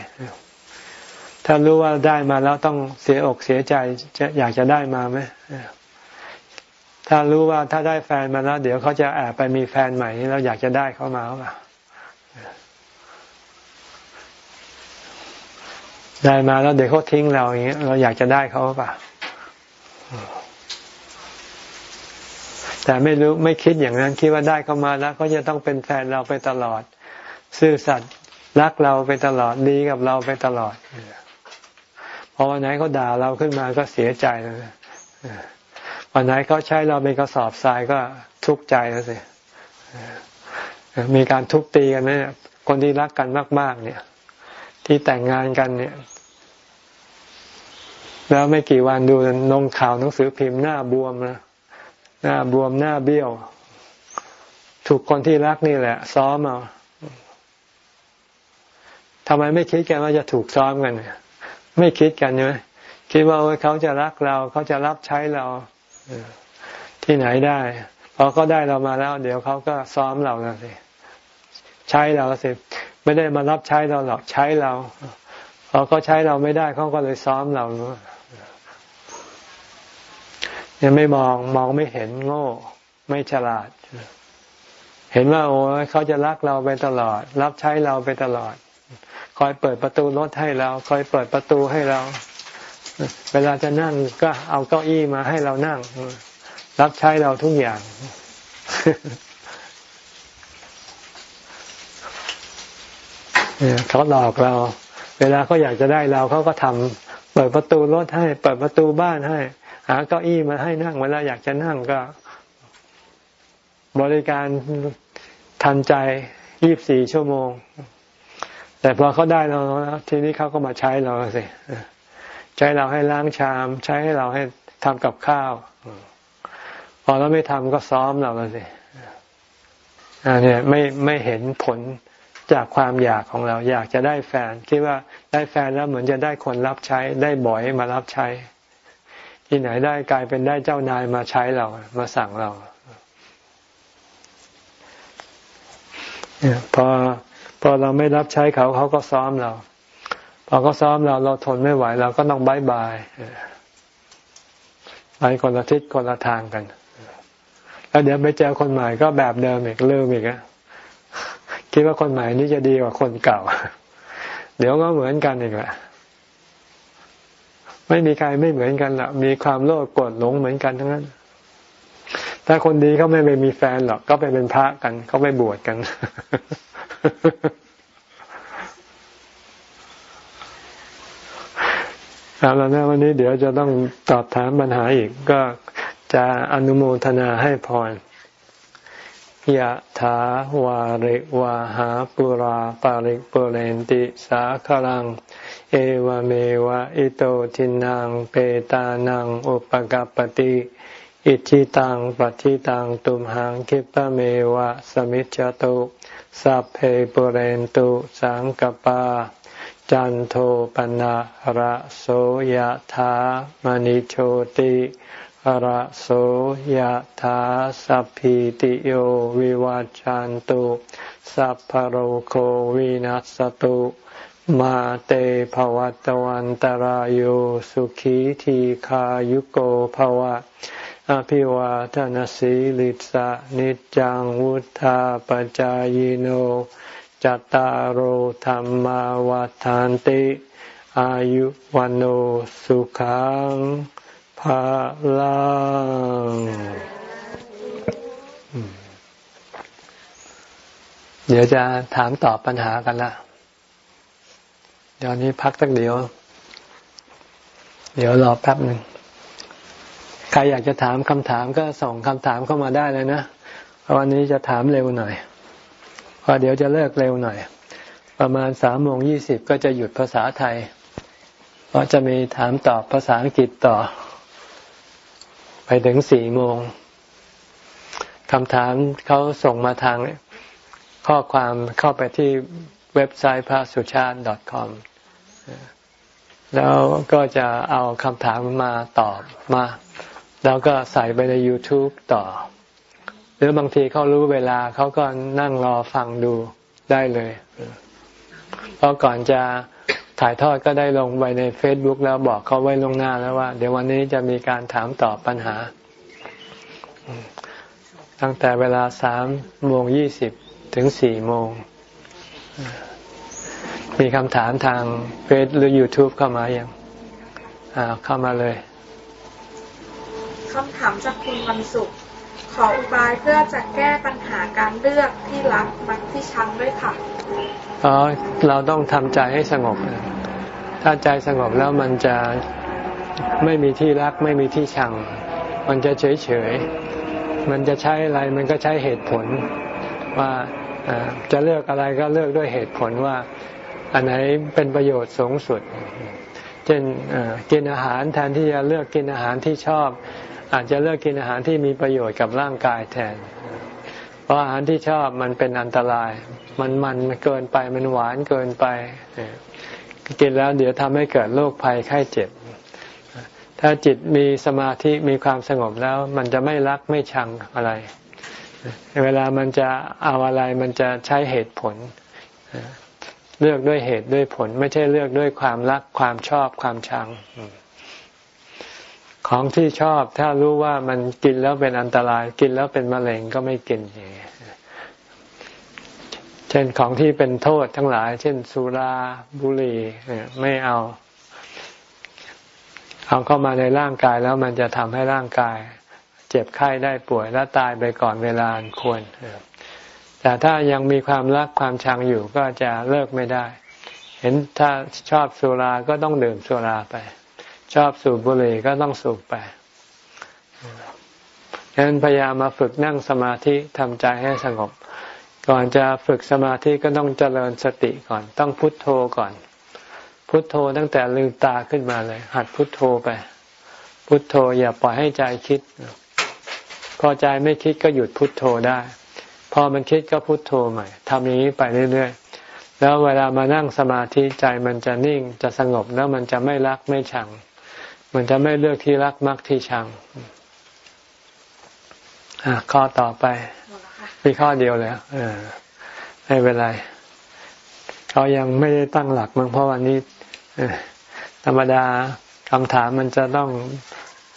ถ้ารู้ว่าได้มาแล้วต้องเสียอกเสียใจจะอยากจะได้มาไหมถ้ารู้ว่าถ้าได้แฟนมาแล้ว เดี๋ยวเขาจะแอบไปมีแฟนใหม่เราอยากจะได้เขามาหรือเปล่า ได้มาแล้วเดี๋ยวเขาทิ้งเราอย่างเงี้ยเราอยากจะได้เขาเปล่าแต่ไม่รู้ไม่คิดอย่างนั้น คิดว่าได้เขามาแล้วเขาจะต้องเป็นแฟนเราไปตลอด ซื่อสัตย์รักเราไปตลอดดีกับเราไปตลอดพอวันไหนเขาด่าเราขึ้นมาก็เสียใจแล้ววันไหนเขาใช้เราเป็นกระสอบทรายก็ทุกข์ใจแล้วสิมีการทุบตีกันเนี่ยคนที่รักกันมาก ๆ เนี่ย ที่แต่งงานกันเนี่ย แล้วไม่กี่วันดูนงข่าวหนังสือพิมพ์หน้าบวมนะหน้าบวมหน้าเบี้ยว ถูกคนที่รักนี่แหละ ซ้อมเอาทำไมไม่คิดกันว่าจะถูกซ้อมกันเนี่ยไม่คิดกันใช่ไหมคิดว่าเขาจะรักเราเขาจะรับใช้เราที่ไหนได้พอเขาได้เรามาแล้ว เดี๋ยวเขาก็ซ้อมเราสิใช้เราสิ ไม่ได้มารับใช้เราหรอกใช้เราเขาใช้เราไม่ได้เขาก็เลยซ้อมเรายังไม่มองมองไม่เห็นโง่ ไม่ฉลาด เห็นว่าโอ้เขาจะรักเราไปตลอด รับใช้เราไปตลอด คอยเปิดประตูรถให้เรา คอยเปิดประตูให้เรา เวลาจะนั่งก็เอาเก้าอี้มาให้เรานั่ง รับใช้เราทุกอย่าง เขาหลอกเรา เวลาเขาอยากจะได้เราเขาก็ทำเปิดประตูรถให้ เปิดประตูบ้านให้ หาเก้าอี้มาให้นั่ง เวลาอยากจะนั่งก็ บริการทันใจยี่บสี่ชั่วโมง แต่พอเขาได้เราแล้วทีนี้เขาก็มาใช้เราสิใช้เราให้ล้างชาม ใช้ให้เราให้ทำกับข้าว พอเราไม่ทำก็ซ้อมเราสิอันนี้ไม่ไม่เห็นผล จากความอยากของเราอยากจะได้แฟน คิดว่าได้แฟนแล้วเหมือนจะได้คนรับใช้ ได้บ่อยมารับใช้ ที่ไหนได้กลายเป็นได้เจ้านายมาใช้เรามาสั่งเราพอพอเราไม่รับใช้เขาเขาก็ซ้อมเราพอเขาซ้อมเราเราทนไม่ไหว เราก็ต้องบายบายไปคนละทิศคนละทางกัน แล้วเดี๋ยวไปเจอคนใหม่ก็แบบเดิมอีกเริ่มอีกอะ คิดว่าคนใหม่นี้จะดีกว่าคนเก่า เดี๋ยวก็เหมือนกันอีกแหละไม่มีใครไม่เหมือนกันหรอกมีความโลภโกรธหลงเหมือนกันทั้งนั้น ถ้าคนดีเขาไม่ไปมีแฟนหรอก ก็ไปเป็นพระกัน เขาไปบวชกัน เอาแล้วนะวันนี้เดี๋ยวจะต้องตอบถามปัญหาอีก ก็จะอนุโมทนาให้พร ยะถาวาริวาหาปุราปาริกปุเรนติสาคลัง เอวเมวะอิโตทินังเปตานังอุปกัปติอิจิตังปฏิตังตุมหังคิปะเมวะสมิจจตุสัพเพปุเรนตุสังกปา จันโทปนะระโสยธามณิโชติ ระโสยธาสัพพิติโยวิวาจันตุสัพพโรโควินัสตุมาเตภวัตวันตารโยสุขีทีขายุโกภวะ อภิวาทนสีลิสะนิจังวุธาปจายโนจตารโหธรรมวาทานติ อายุวันโอสุขัง ภาลังเดี๋ยวจะถามตอบปัญหากันละเดี๋ยวนี้พักสักเดียว เดี๋ยวรอแป๊บหนึ่งใครอยากจะถามคำถามก็ส่งคำถามเข้ามาได้เลยนะวันนี้จะถามเร็วหน่อยเพอเดี๋ยวจะเลิกเร็วหน่อย ประมาณสามโมงยี่สิบก็จะหยุดภาษาไทย เพราะจะมีถามตอบภาษาอังกฤษต่อ ไปถึงสี่โมงคำถามเขาส่งมาทางข้อความเข้าไปที่เว็บไซต์พระสุชาติ .com แล้วก็จะเอาคำถามมาตอบมา แล้วก็ใส่ไปใน YouTube ต่อ หรือบางทีเขารู้เวลาเขาก็นั่งรอฟังดูได้เลย เพราะก่อนจะ ถ่ายทอดก็ได้ลงไปในเฟซบุ๊กแล้วบอกเขาไว้ลงหน้าแล้วว่า เดี๋ยววันนี้จะมีการถามตอบปัญหา ตั้งแต่เวลาสามโมงยี่สิบถึงสี่โมง มีคำถามทางเฟซหรือ YouTube เข้ามาอย่างเข้ามาเลยคำถามจากคุณวันศุกร์ ขออุบายเพื่อจะแก้ปัญหาการเลือกที่รักมักที่ชังด้วยค่ะอ๋อเราต้องทำใจให้สงบ ถ้าใจสงบแล้วมันจะไม่มีที่รักไม่มีที่ชัง มันจะเฉยเฉยมันจะใช้อะไรมันก็ใช้เหตุผลว่าจะเลือกอะไรก็เลือกด้วยเหตุผลว่า อันไหนเป็นประโยชน์สูงสุด เช่นกินอาหารแทนที่จะเลือกกินอาหารที่ชอบ อาจจะเลือกกินอาหารที่มีประโยชน์กับร่างกายแทน เพราะอาหารที่ชอบมันเป็นอันตราย มันมันเกินไปมันหวานเกินไป กินแล้วเดี๋ยวทำให้เกิดโรคภัยไข้เจ็บ ถ้าจิตมีสมาธิมีความสงบแล้ว มันจะไม่รักไม่ชังอะไร เวลามันจะเอาอะไรมันจะใช้เหตุผล เลือกด้วยเหตุด้วยผล ไม่ใช่เลือกด้วยความรักความชอบความชัง ของที่ชอบถ้ารู้ว่ามันกินแล้วเป็นอันตราย กินแล้วเป็นมะเร็งก็ไม่กินอย่างนี้เช่นของที่เป็นโทษทั้งหลาย เช่น สุราบุหรี่ไม่เอา เอาเข้ามาในร่างกายแล้วมันจะทำให้ร่างกาย เจ็บไข้ได้ป่วยและตายไปก่อนเวลาควรแต่ถ้ายังมีความรักความชังอยู่ก็จะเลิกไม่ได้ เห็นถ้าชอบสุราก็ต้องดื่มสุราไป ชอบสูบบุหรี่ก็ต้องสูบไปฉะนั้นพยายามมาฝึกนั่งสมาธิทำใจให้สงบ ก่อนจะฝึกสมาธิก็ต้องเจริญสติก่อน ต้องพุทโธก่อน พุทโธตั้งแต่ลืมตาขึ้นมาเลย หัดพุทโธไป พุทโธอย่าปล่อยให้ใจคิด พอใจไม่คิดก็หยุดพุทโธได้ พอมันคิดก็พุทโธใหม่ทำอย่างนี้ไปเรื่อยๆ แล้วเวลามานั่งสมาธิใจมันจะนิ่งจะสงบแล้วมันจะไม่รักไม่ชัง มันจะไม่เลือกที่รักมักที่ชังอะข้อต่อไป มีข้อเดียวแล้วเออไม่เป็นไรเขายังไม่ได้ตั้งหลักมั้งเพราะวันนี้ธรรมดาคำถามมันจะต้อง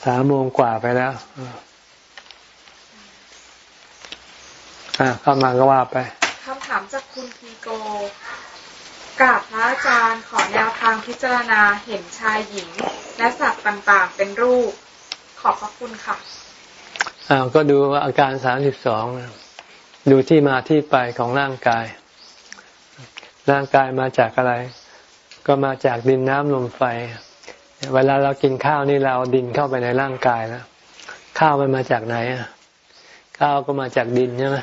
สามโมงกว่าไปแล้วอ่าเข้ามาก็ว่าไปคำถามจากคุณพีโก กราบพระอาจารย์ขอแนวทางพิจารณาเห็นชายหญิง และสัตว์ต่างๆ เป็นรูป ขอบพระคุณค่ะอ้าวก็ดูอาการสามสิบสองดูที่มาที่ไปของร่างกาย ร่างกายมาจากอะไร ก็มาจากดินน้ำลมไฟ เวลาเรากินข้าวนี่เราดินเข้าไปในร่างกายแล้วข้าวมันมาจากไหนอะข้าวก็มาจากดินใช่ไหม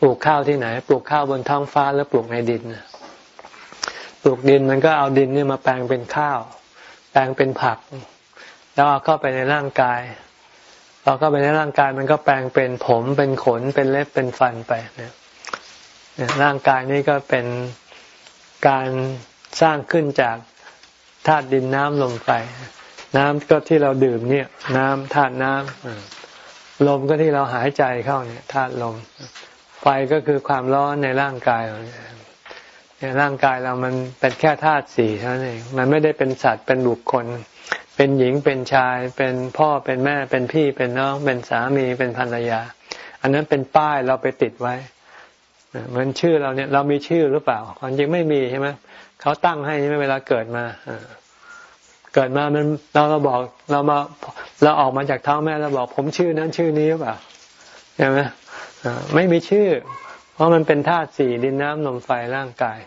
ปลูกข้าวที่ไหน ปลูกข้าวบนท้องฟ้าแล้วปลูกในดิน ปลูกดินมันก็เอาดินนี่มาแปลงเป็นข้าว แปลงเป็นผัก แล้วเอาเข้าไปในร่างกายพอเข้าไปในร่างกายมันก็แปลงเป็นผมเป็นขนเป็นเล็บเป็นฟันไปเนี่ยร่างกายนี้ก็เป็นการสร้างขึ้นจากธาตุดินน้ำลมไฟน้ำก็ที่เราดื่มเนี่ย น้ำธาตุน้ำลมก็ที่เราหายใจเข้าเนี่ยธาตุลม ไฟก็คือความร้อนในร่างกายเราเนี่ย ร่างกายเรามันเป็นแค่ธาตุสี่เท่านั้นเอง มันไม่ได้เป็นสัตว์เป็นบุคคล เป็นหญิงเป็นชาย เป็นพ่อเป็นแม่เป็นพี่เป็นน้องเป็นสามีเป็นภรรยา อันนั้นเป็นป้ายเราไปติดไว้เหมือนชื่อเราเนี่ย เรามีชื่อหรือเปล่าความจริงไม่มีใช่ไหมเขาตั้งให้ใช่ไหมเวลาเกิดมาเกิดมามันเราเราบอกเรามาเราออกมาจากท้องแม่เราบอกผมชื่อนั้นชื่อนี้หรือเปล่าใช่ไหมไม่มีชื่อ เพราะมันเป็นธาตุสี่ดินน้ำลมไฟร่างกาย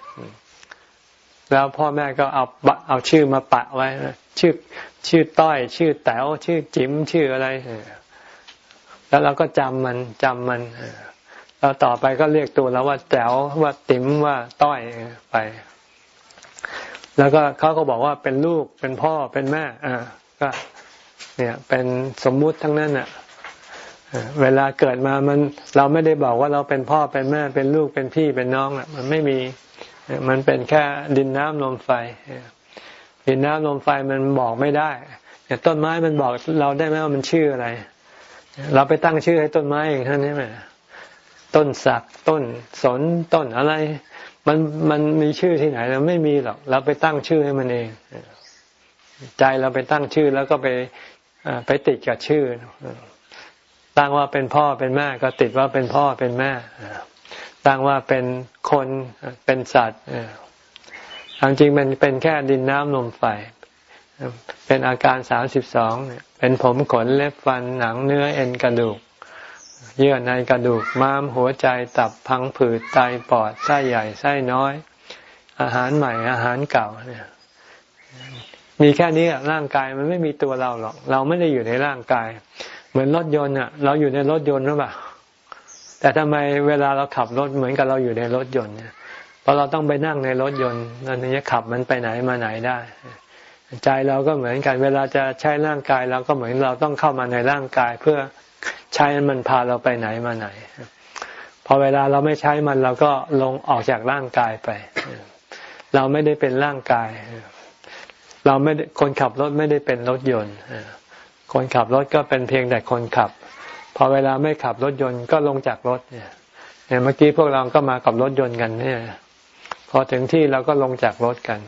แล้วพ่อแม่ก็เอาเอาชื่อมาปะไว้ ชื่อชื่อต้อย ชื่อแต๋วชื่อจิ๋มชื่ออะไร แล้วเราก็จำมันจำมันแล้วต่อไปก็เรียกตัวเราว่าแต๋วว่าติ๋มว่าต้อยไป แล้วก็เขาก็บอกว่าเป็นลูกเป็นพ่อเป็นแม่ อ่า ก็ เนี่ย เป็นสมมุติทั้งนั้นอะ เวลาเกิดมามันเราไม่ได้บอกว่าเราเป็นพ่อเป็นแม่เป็นลูกเป็นพี่เป็นน้องอะมันไม่มีมันเป็นแค่ดินน้ำลมไฟดินน้ำลมไฟมันบอกไม่ได้แต่ต้นไม้มันบอกเราได้ไหมว่ามันชื่ออะไร เราไปตั้งชื่อให้ต้นไม้เองท่านนี้ไหมต้นสักต้นสนต้นอะไร มันมันมีชื่อที่ไหนเราไม่มีหรอก เราไปตั้งชื่อให้มันเอง ใจเราไปตั้งชื่อแล้วก็ไปไปติดกับชื่อ ตั้งว่าเป็นพ่อเป็นแม่ก็ติดว่าเป็นพ่อเป็นแม่ตั้งว่าเป็นคนเป็นสัตว์ความจริงมันเป็นแค่ดินน้ำลมไฟเป็นอาการสามสิบสองเป็นผมขนเล็บฟันหนังเนื้อเอ็นกระดูก เยื่อในกระดูกม้ามหัวใจตับพังผืดไตปอดไส้ใหญ่ไส้น้อย อาหารใหม่อาหารเก่าเนี่ยมีแค่นี้ร่างกายมันไม่มีตัวเราหรอก เราไม่ได้อยู่ในร่างกาย เหมือนรถยนต์อะ เราอยู่ในรถยนต์หรือเปล่าแต่ทำไมเวลาเราขับรถเหมือนกับเราอยู่ในรถยนต์เนี่ยเพราะเราต้องไปนั่งในรถยนต์นั่นจะขับมันไปไหนมาไหนได้ ใจเราก็เหมือนกัน เวลาจะใช้ร่างกายเราก็เหมือนเราต้องเข้ามาในร่างกาย เพื่อใช้มันพาเราไปไหนมาไหนพอเวลาเราไม่ใช้มันเราก็ลงออกจากร่างกายไป เราไม่ได้เป็นร่างกาย เราไม่คนขับรถไม่ได้เป็นรถยนต์ คนขับรถก็เป็นเพียงแต่คนขับ พอเวลาไม่ขับรถยนต์ก็ลงจากรถเนี่ยเนี่ยเมื่อกี้พวกเราก็มากับรถยนต์กันเนี่ย พอถึงที่เราก็ลงจากรถกัน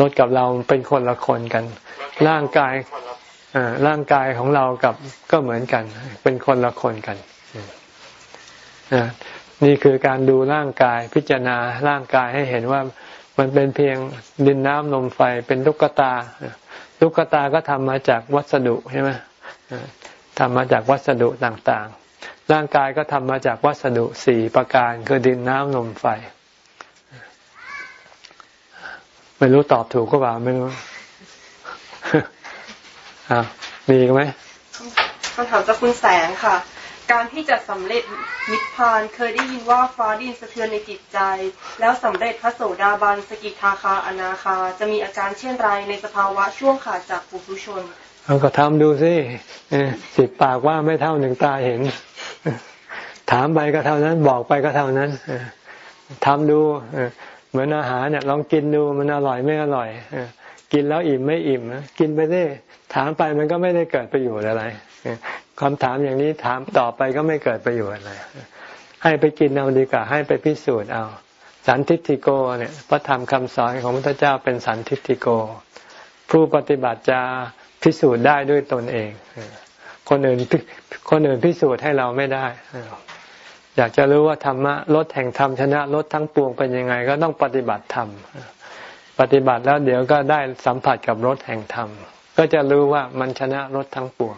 รถกับเราเป็นคนละคนกัน ร่างกายร่างกายของเรากับก็เหมือนกัน เป็นคนละคนกันนี่คือการดูร่างกายพิจารณาร่างกายให้เห็นว่ามันเป็นเพียงดินน้ำลมไฟเป็นตุ๊กตา ตุ๊กตาก็ทำมาจากวัสดุใช่ไหมทำมาจากวัสดุต่างๆ ร่างกายก็ทำมาจากวัสดุสี่ประการคือดินน้ำลมไฟ ไม่รู้ตอบถูกก็เปล่าไม่รู้อ่ามีไหมคำถามจากคุณแสงค่ะ การที่จะสำเร็จมิพพานเคยได้ยินว่าฟ้าดินสะเทือนในจิตใจ แล้วสำเร็จพระโสดาบันสกิทาคาอนาคา จะมีอาการเช่นไรในสภาวะช่วงขาดจากปุถุชนเราก็ทำดูสิสิบปากว่าไม่เท่าหนึ่งตาเห็น ถามไปก็เท่านั้น บอกไปก็เท่านั้นทำดูเหมือนอาหารเนี่ยลองกินดูมันอร่อยไม่อร่อยกินแล้วอิ่มไม่อิ่มกินไปได้ถามไปมันก็ไม่ได้เกิดประโยชน์อะไร คำถามอย่างนี้ถามต่อไปก็ไม่เกิดประโยชน์อะไรให้ไปกินเอาดีกว่าให้ไปพิสูจน์เอา สันทิติโกเนี่ยพระธรรมคำสอนของพระพุทธเจ้าเป็นสันทิติโก ผู้ปฏิบัติจะพิสูจน์ได้ด้วยตนเอง คนอื่นคนอื่นพิสูจน์ให้เราไม่ได้อยากจะรู้ว่าธรรมะลดแห่งธรรมชนะลดทั้งปวงเป็นยังไง ก็ต้องปฏิบัติธรรมปฏิบัติแล้วเดี๋ยวก็ได้สัมผัสกับรถแห่งธรรม ก็จะรู้ว่ามันชนะรถทั้งปวง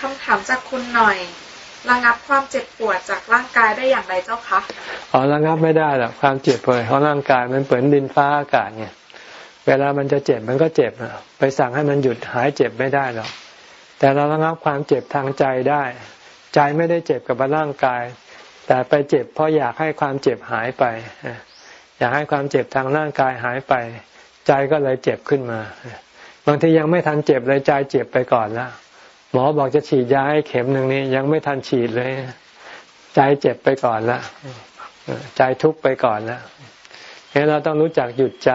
คำถามจากคุณหน่อย ระงับความเจ็บปวดจากร่างกายได้อย่างไรเจ้าคะอ๋อระงับไม่ได้หรอกความเจ็บปวดของร่างกายมันเปิดดินฟ้าอากาศไงเวลามันจะเจ็บมันก็เจ็บไปสั่งให้มันหยุดหายเจ็บไม่ได้หรอกแต่เราระงับความเจ็บทางใจได้ ใจไม่ได้เจ็บกับร่างกาย แต่ไปเจ็บเพราะอยากให้ความเจ็บหายไป อยากให้ความเจ็บทางร่างกายหายไป ใจก็เลยเจ็บขึ้นมา บางทียังไม่ทันเจ็บเลยใจเจ็บไปก่อนแล้ว มอบอกจะฉีดยาให้เข็มหนึ่งนี้ ยังไม่ทันฉีดเลย ใจเจ็บไปก่อนแล้วใจทุกข์ไปก่อนแล้วเห็นเราต้องรู้จักหยุดใจ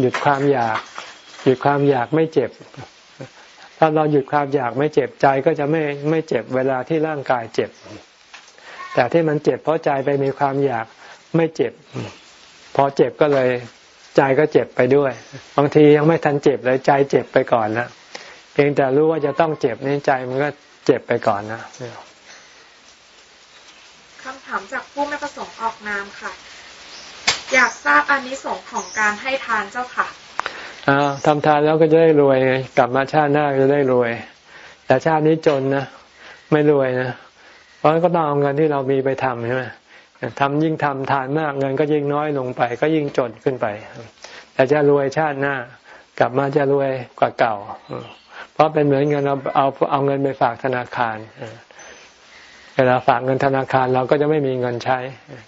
หยุดความอยาก หยุดความอยากไม่เจ็บ ถ้าเราหยุดความอยากไม่เจ็บใจก็จะไม่ไม่เจ็บเวลาที่ร่างกายเจ็บ แต่ที่มันเจ็บเพราะใจไปมีความอยากไม่เจ็บ พอเจ็บก็เลย ใจก็เจ็บไปด้วย บางทียังไม่ทันเจ็บเลยใจเจ็บไปก่อนแล้ว เพียงแต่รู้ว่าจะต้องเจ็บนี่ใจมันก็เจ็บไปก่อนนะคำถามจากผู้ไม่ประสงค์ออกนามค่ะ อยากทราบอานิสงส์ของการให้ทานเจ้าค่ะอ้าวทำทานแล้วก็จะได้รวยกลับมาชาติหน้าจะได้รวย แต่ชาตินี้จนนะไม่รวยนะเพราะก็ต้องเอาเงินที่เรามีไปทำใช่ไหมทำยิ่งทำทานมากเงินก็ยิ่งน้อยลงไป ก็ยิ่งจนขึ้นไป แต่จะรวยชาติหน้า กลับมาจะรวยกว่าเก่าเพ ราะเป็นเหมือนเงินเราเอาเอาเงินไปฝากธนาคารเวลาฝากเงินธนาคารเราก็จะไม่มีเงินใช้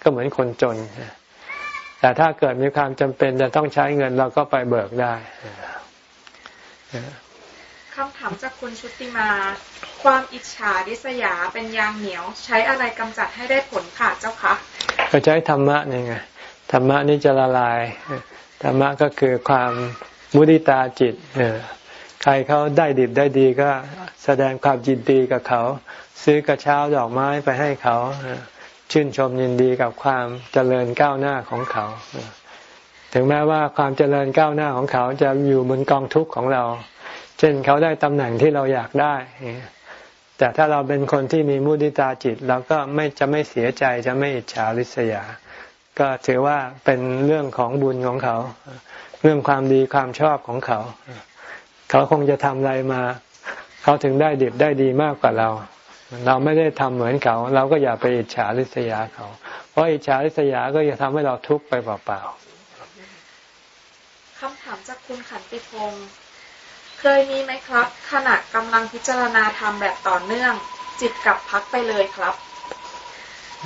ก็เหมือนคนจน แต่ถ้าเกิดมีความจำเป็นจะต้องใช้เงินเราก็ไปเบิกได้คำถามจากคุณชุติมา ความอิจฉาดิษยาเป็นยางเหนียว ใช้อะไรกำจัดให้ได้ผลค่ะเจ้าคะก็ใช้ธรรมะนี่ไงธรรมะนี่จะละลายธรรมะก็คือความมุติตาจิต ใครเขาได้ดิบได้ดีก็แสดงความยินดีกับเขา ซื้อกระเช้าดอกไม้ไปให้เขา ชื่นชมยินดีกับความเจริญก้าวหน้าของเขา ถึงแม้ว่าความเจริญก้าวหน้าของเขาจะอยู่บนกองทุกข์ของเรา เช่นเขาได้ตำแหน่งที่เราอยากได้ แต่ถ้าเราเป็นคนที่มีมุติตาจิตเราก็ไม่จะไม่เสียใจจะไม่อิจฉาริษยา ก็ถือว่าเป็นเรื่องของบุญของเขา เรื่องความดีความชอบของเขา เขาคงจะทำอะไรมา เขาถึงได้ดีได้ดีมากกว่าเรา เราไม่ได้ทำเหมือนเขา เราก็อย่าไปอิจฉาริษยาเขา เพราะอิจฉาริษยาก็จะทำให้เราทุกข์ไปเปล่าๆคำถามจากคุณขันติพงศ์เคยมีไหมครับ ขณะกำลังพิจารณาธรรมแบบต่อเนื่อง จิตกลับพักไปเลยครับ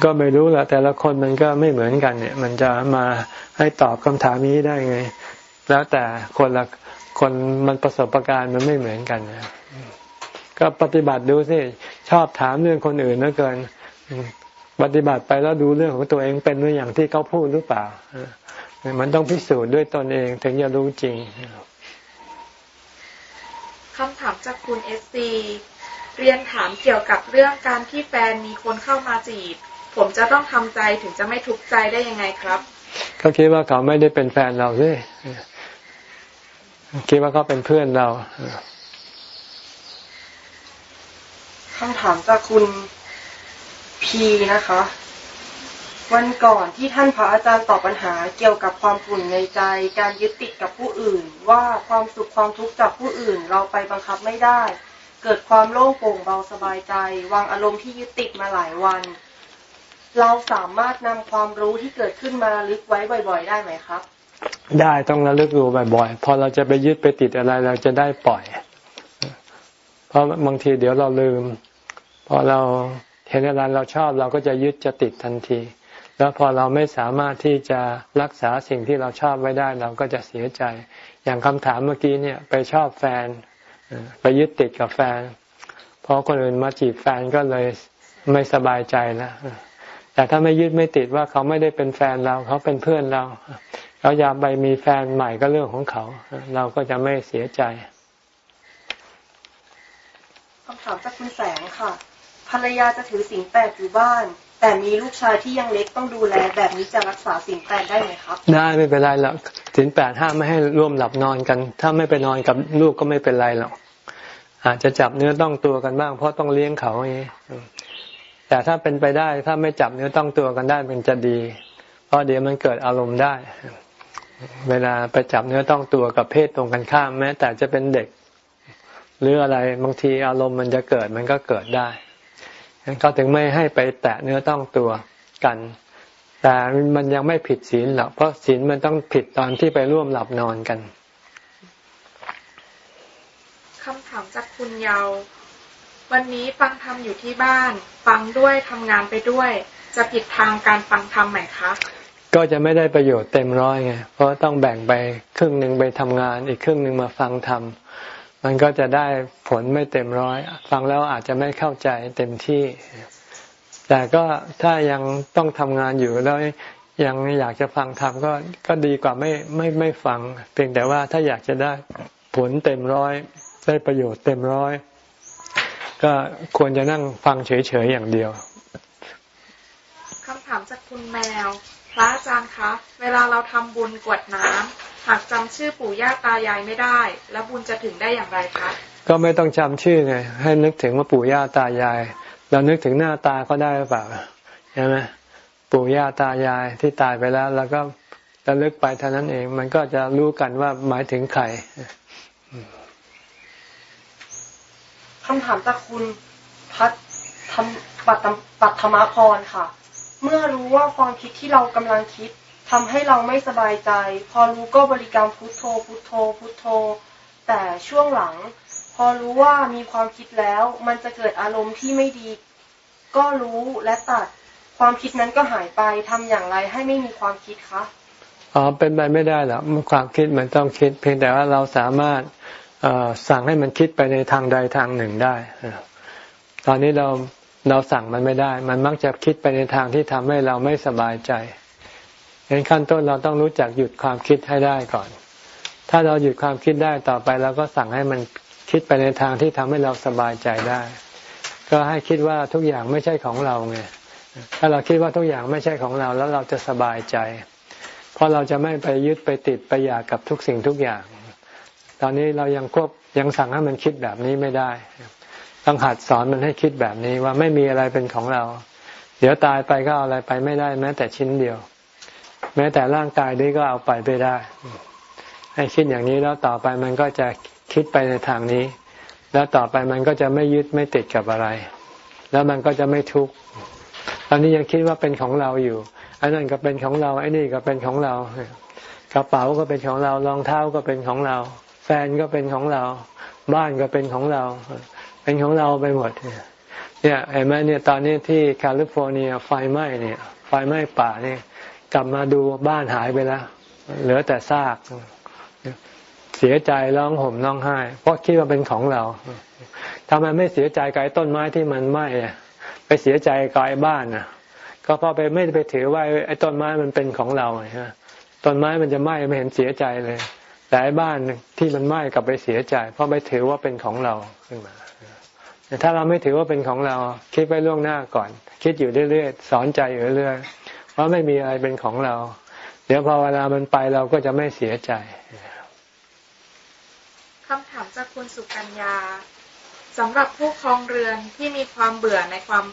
ก็ไม่รู้แหละแต่ละคนมันก็ไม่เหมือนกันเนี่ย มันจะมาให้ตอบคำถามนี้ได้ไง แล้วแต่คนละ คนมันประสบการณ์มันไม่เหมือนกันนะก็ปฏิบัติดูสิชอบถามเรื่องคนอื่นเหลือเกิน ปฏิบัติไปแล้วดูเรื่องของตัวเองเป็นอย่างที่เขาพูดหรือเปล่ามันต้องพิสูจน์ด้วยตนเองถึงจะรู้จริงคำถามจากคุณเอสซีเรียนถามเกี่ยวกับเรื่องการที่แฟนมีคนเข้ามาจีบ ผมจะต้องทำใจถึงจะไม่ทุกข์ใจได้ยังไงครับเขาคิดว่าเขาไม่ได้เป็นแฟนเราเลย คิดว่าเขาเป็นเพื่อนเราคำถามจากคุณพีนะคะ วันก่อนที่ท่านพระอาจารย์ตอบปัญหาเกี่ยวกับความขุ่นในใจ การยึดติดกับผู้อื่น ว่าความสุขความทุกข์จากผู้อื่นเราไปบังคับไม่ได้ เกิดความโล่งโปร่งเบาสบายใจ วางอารมณ์ที่ยึดติดมาหลายวัน เราสามารถนำความรู้ที่เกิดขึ้นมาระลึกไว้บ่อย ๆ ได้ไหมครับ ได้ต้องระลึกรู้บ่อยๆพอเราจะไปยึดไปติดอะไรเราจะได้ปล่อย เพราะบางทีเดี๋ยวเราลืม พอเราเห็นอะไรเราชอบเราก็จะยึดจะติดทันที แล้วพอเราไม่สามารถที่จะรักษาสิ่งที่เราชอบไว้ได้เราก็จะเสียใจ อย่างคำถามเมื่อกี้เนี่ยไปชอบแฟนไปยึดติดกับแฟนพอคนอื่นมาจีบแฟนก็เลยไม่สบายใจแล้วแต่ถ้าไม่ยึดไม่ติดว่าเขาไม่ได้เป็นแฟนเรา เขาเป็นเพื่อนเรา เขเขาอยากไปมีแฟนใหม่ก็เรื่องของเขา เราก็จะไม่เสียใจคำถามจากคุณแสงค่ะ ภรรยาจะถือสิงแปดอยู่บ้าน แต่มีลูกชายที่ยังเล็กต้องดูแล แบบนี้จะรักษาสิงแปดได้ไหมครับ ได้ไม่เป็นไรหรอกสิงแปดห้ามไม่ให้ร่วมหลับนอนกัน ถ้าไม่ไปนอนกับลูกก็ไม่เป็นไรหรอกอาจจะจับเนื้อต้องตัวกันบ้าง เพราะต้องเลี้ยงเขาอย่างนี้แต่ถ้าเป็นไปได้ถ้าไม่จับเนื้อต้องตัวกันได้มันจะดี เพราะเดี๋ยวมันเกิดอารมณ์ได้ เวลาไปจับเนื้อต้องตัวกับเพศตรงกันข้ามแม้ แต่จะเป็นเด็ก หรืออะไรบางทีอารมณ์มันจะเกิดมันก็เกิดได้เขาถึงไม่ให้ไปแตะเนื้อต้องตัวกัน แต่มันยังไม่ผิดศีลหรอกเพราะศีลมันต้องผิดตอนที่ไปร่วมหลับนอนกันคำถามจากคุณเยา วันนี้ฟังธรรมอยู่ที่บ้าน ฟังด้วยทำงานไปด้วย จะผิดทางการฟังธรรมไหมคะ ก็จะไม่ได้ประโยชน์เต็มร้อยไงเพราะต้องแบ่งไปครึ่งหนึ่งไปทำงาน อีกครึ่งหนึ่งมาฟังธรรมมันก็จะได้ผลไม่เต็มร้อย ฟังแล้วอาจจะไม่เข้าใจเต็มที่ แต่ก็ถ้ายังต้องทำงานอยู่แล้วยังอยากจะฟังธรรมก็ก็ดีกว่าไม่ไม่ไม่ฟัง เพียงแต่ว่าถ้าอยากจะได้ผลเต็มร้อย ได้ประโยชน์เต็มร้อย ก็ควรจะนั่งฟังเฉยๆอย่างเดียวคำถามจากคุณแมว พระอาจารย์คะ เวลาเราทำบุญกวดน้ำหากจำชื่อปู่ย่าตายายไม่ได้ แล้วบุญจะถึงได้อย่างไรคะ ก็ไม่ต้องจำชื่อไง ให้นึกถึงว่าปู่ย่าตายาย เรานึกถึงหน้าตาก็ได้หรือเปล่าใช่ไหมปู่ย่าตายายที่ตายไปแล้ว แล้วก็จะลึกไปเท่านั้นเอง มันก็จะรู้กันว่าหมายถึงใครคำถามจากคุณพัฒทำปัตปัตมพรค่ะ เมื่อรู้ว่าความคิดที่เรากำลังคิดทำให้เราไม่สบายใจ พอรู้ก็บริกรรมพุทโธ พุทโธ พุทโธ แต่ช่วงหลัง พอรู้ว่ามีความคิดแล้ว มันจะเกิดอารมณ์ที่ไม่ดี ก็รู้และตัด ความคิดนั้นก็หายไปทำอย่างไรให้ไม่มีความคิดคะอ๋อเป็นไปไม่ได้หรอกความคิดมันต้องคิด เพียงแต่ว่าเราสามารถสั่งให้มันคิดไปในทางใดทางหนึ่งได้ตอนนี้เรา เราสั่งมันไม่ได้ มันมักจะคิดไปในทางที่ทำให้เราไม่สบายใจเห็นขั้นต้นเราต้องรู้จักหยุดความคิดให้ได้ก่อน ถ้าเราหยุดความคิดได้ต่อไปเราก็สั่งให้มันคิดไปในทางที่ทำให้เราสบายใจได้ ก็ให้คิดว่าทุกอย่างไม่ใช่ของเราไง ถ้าเราคิดว่าทุกอย่างไม่ใช่ของเราแล้วเราจะสบายใจ เพราะเราจะไม่ไปยึดไปติดไปอยากกับทุกสิ่งทุกอย่าง ตอนนี้เรายังควบยังสั่งให้มันคิดแบบนี้ไม่ได้ ต้องหัดสอนมันให้คิดแบบนี้ว่าไม่มีอะไรเป็นของเรา เดี๋ยวตายไปก็เอาอะไรไปไม่ได้แม้แต่ชิ้นเดียว แม้แต่ร่างกายนี้ก็เอาไปไม่ได้ ให้คิดอย่างนี้แล้วต่อไปมันก็จะคิดไปในทางนี้ แล้วต่อไปมันก็จะไม่ยึดไม่ติดกับอะไร แล้วมันก็จะไม่ทุกข์ตอนนี้ยังคิดว่าเป็นของเราอยู่ไอ้นั่นก็เป็นของเราไอ้นี่ก็เป็นของเรากระเป๋าก็เป็นของเรารองเท้าก็เป็นของเรา แฟนก็เป็นของเรา บ้านก็เป็นของเรา เป็นของเราไปหมดเนี่ยเห็นไหมเนี่ยตอนนี้ที่แคลิฟอร์เนียไฟไหม้เนี่ย ไฟไหม้ป่าเนี่ยกลับมาดูบ้านหายไปแล้ว เหลือแต่ซากเสียใจร้องห่มร้องไห้ เพราะคิดว่าเป็นของเราทำไมไม่เสียใจกับต้นไม้ที่มันไหม้ไปเสียใจกับไอ้บ้านนะก็เพราะไปไม่ไปถือว่าไอ้ต้นไม้มันเป็นของเราฮะต้นไม้มันจะไหม้ไม่เห็นเสียใจเลย แต่ไอ้บ้านที่มันไหม้กลับไปเสียใจ เพราะไปถือว่าเป็นของเราขึ้นมา แต่ถ้าเราไม่ถือว่าเป็นของเราคิดไปล่วงหน้าก่อน คิดอยู่เรื่อยๆสอนใจอยู่เรื่อยๆว่าไม่มีอะไรเป็นของเรา เดี๋ยวพอเวลามันไปเราก็จะไม่เสียใจคำถามจากคุณสุกัญญาสำหรับผู้ครองเรือนที่มีความเบื่อในความ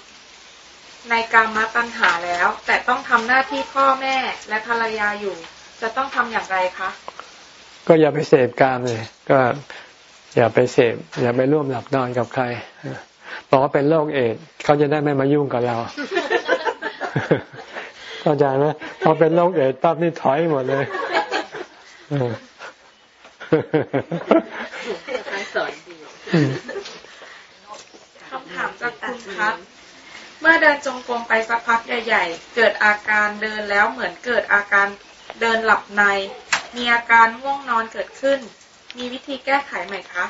ในการมาตัญหาแล้ว แต่ต้องทำหน้าที่พ่อแม่และภรรยาอยู่ จะต้องทำอย่างไรคะ ก็อย่าไปเสพกามเลย ก็ อย่าไปเสพอย่าไปร่วมหลับนอนกับใครบอกว่าเป็นโรคเอดเขาจะได้ไม่มายุ่งกับเราเข้าใจไหมพอเป็นโรคเอดปั๊บนี่ถอยหมดเลยคำถามจากคุณพัฒเมื่อเดินจงกรมไปสักพักใหญ่ ๆ เกิดอาการเดินแล้วเหมือนเกิดอาการเดินหลับใน มีอาการง่วงนอนเกิดขึ้น มีวิธีแก้ไขไหมคะ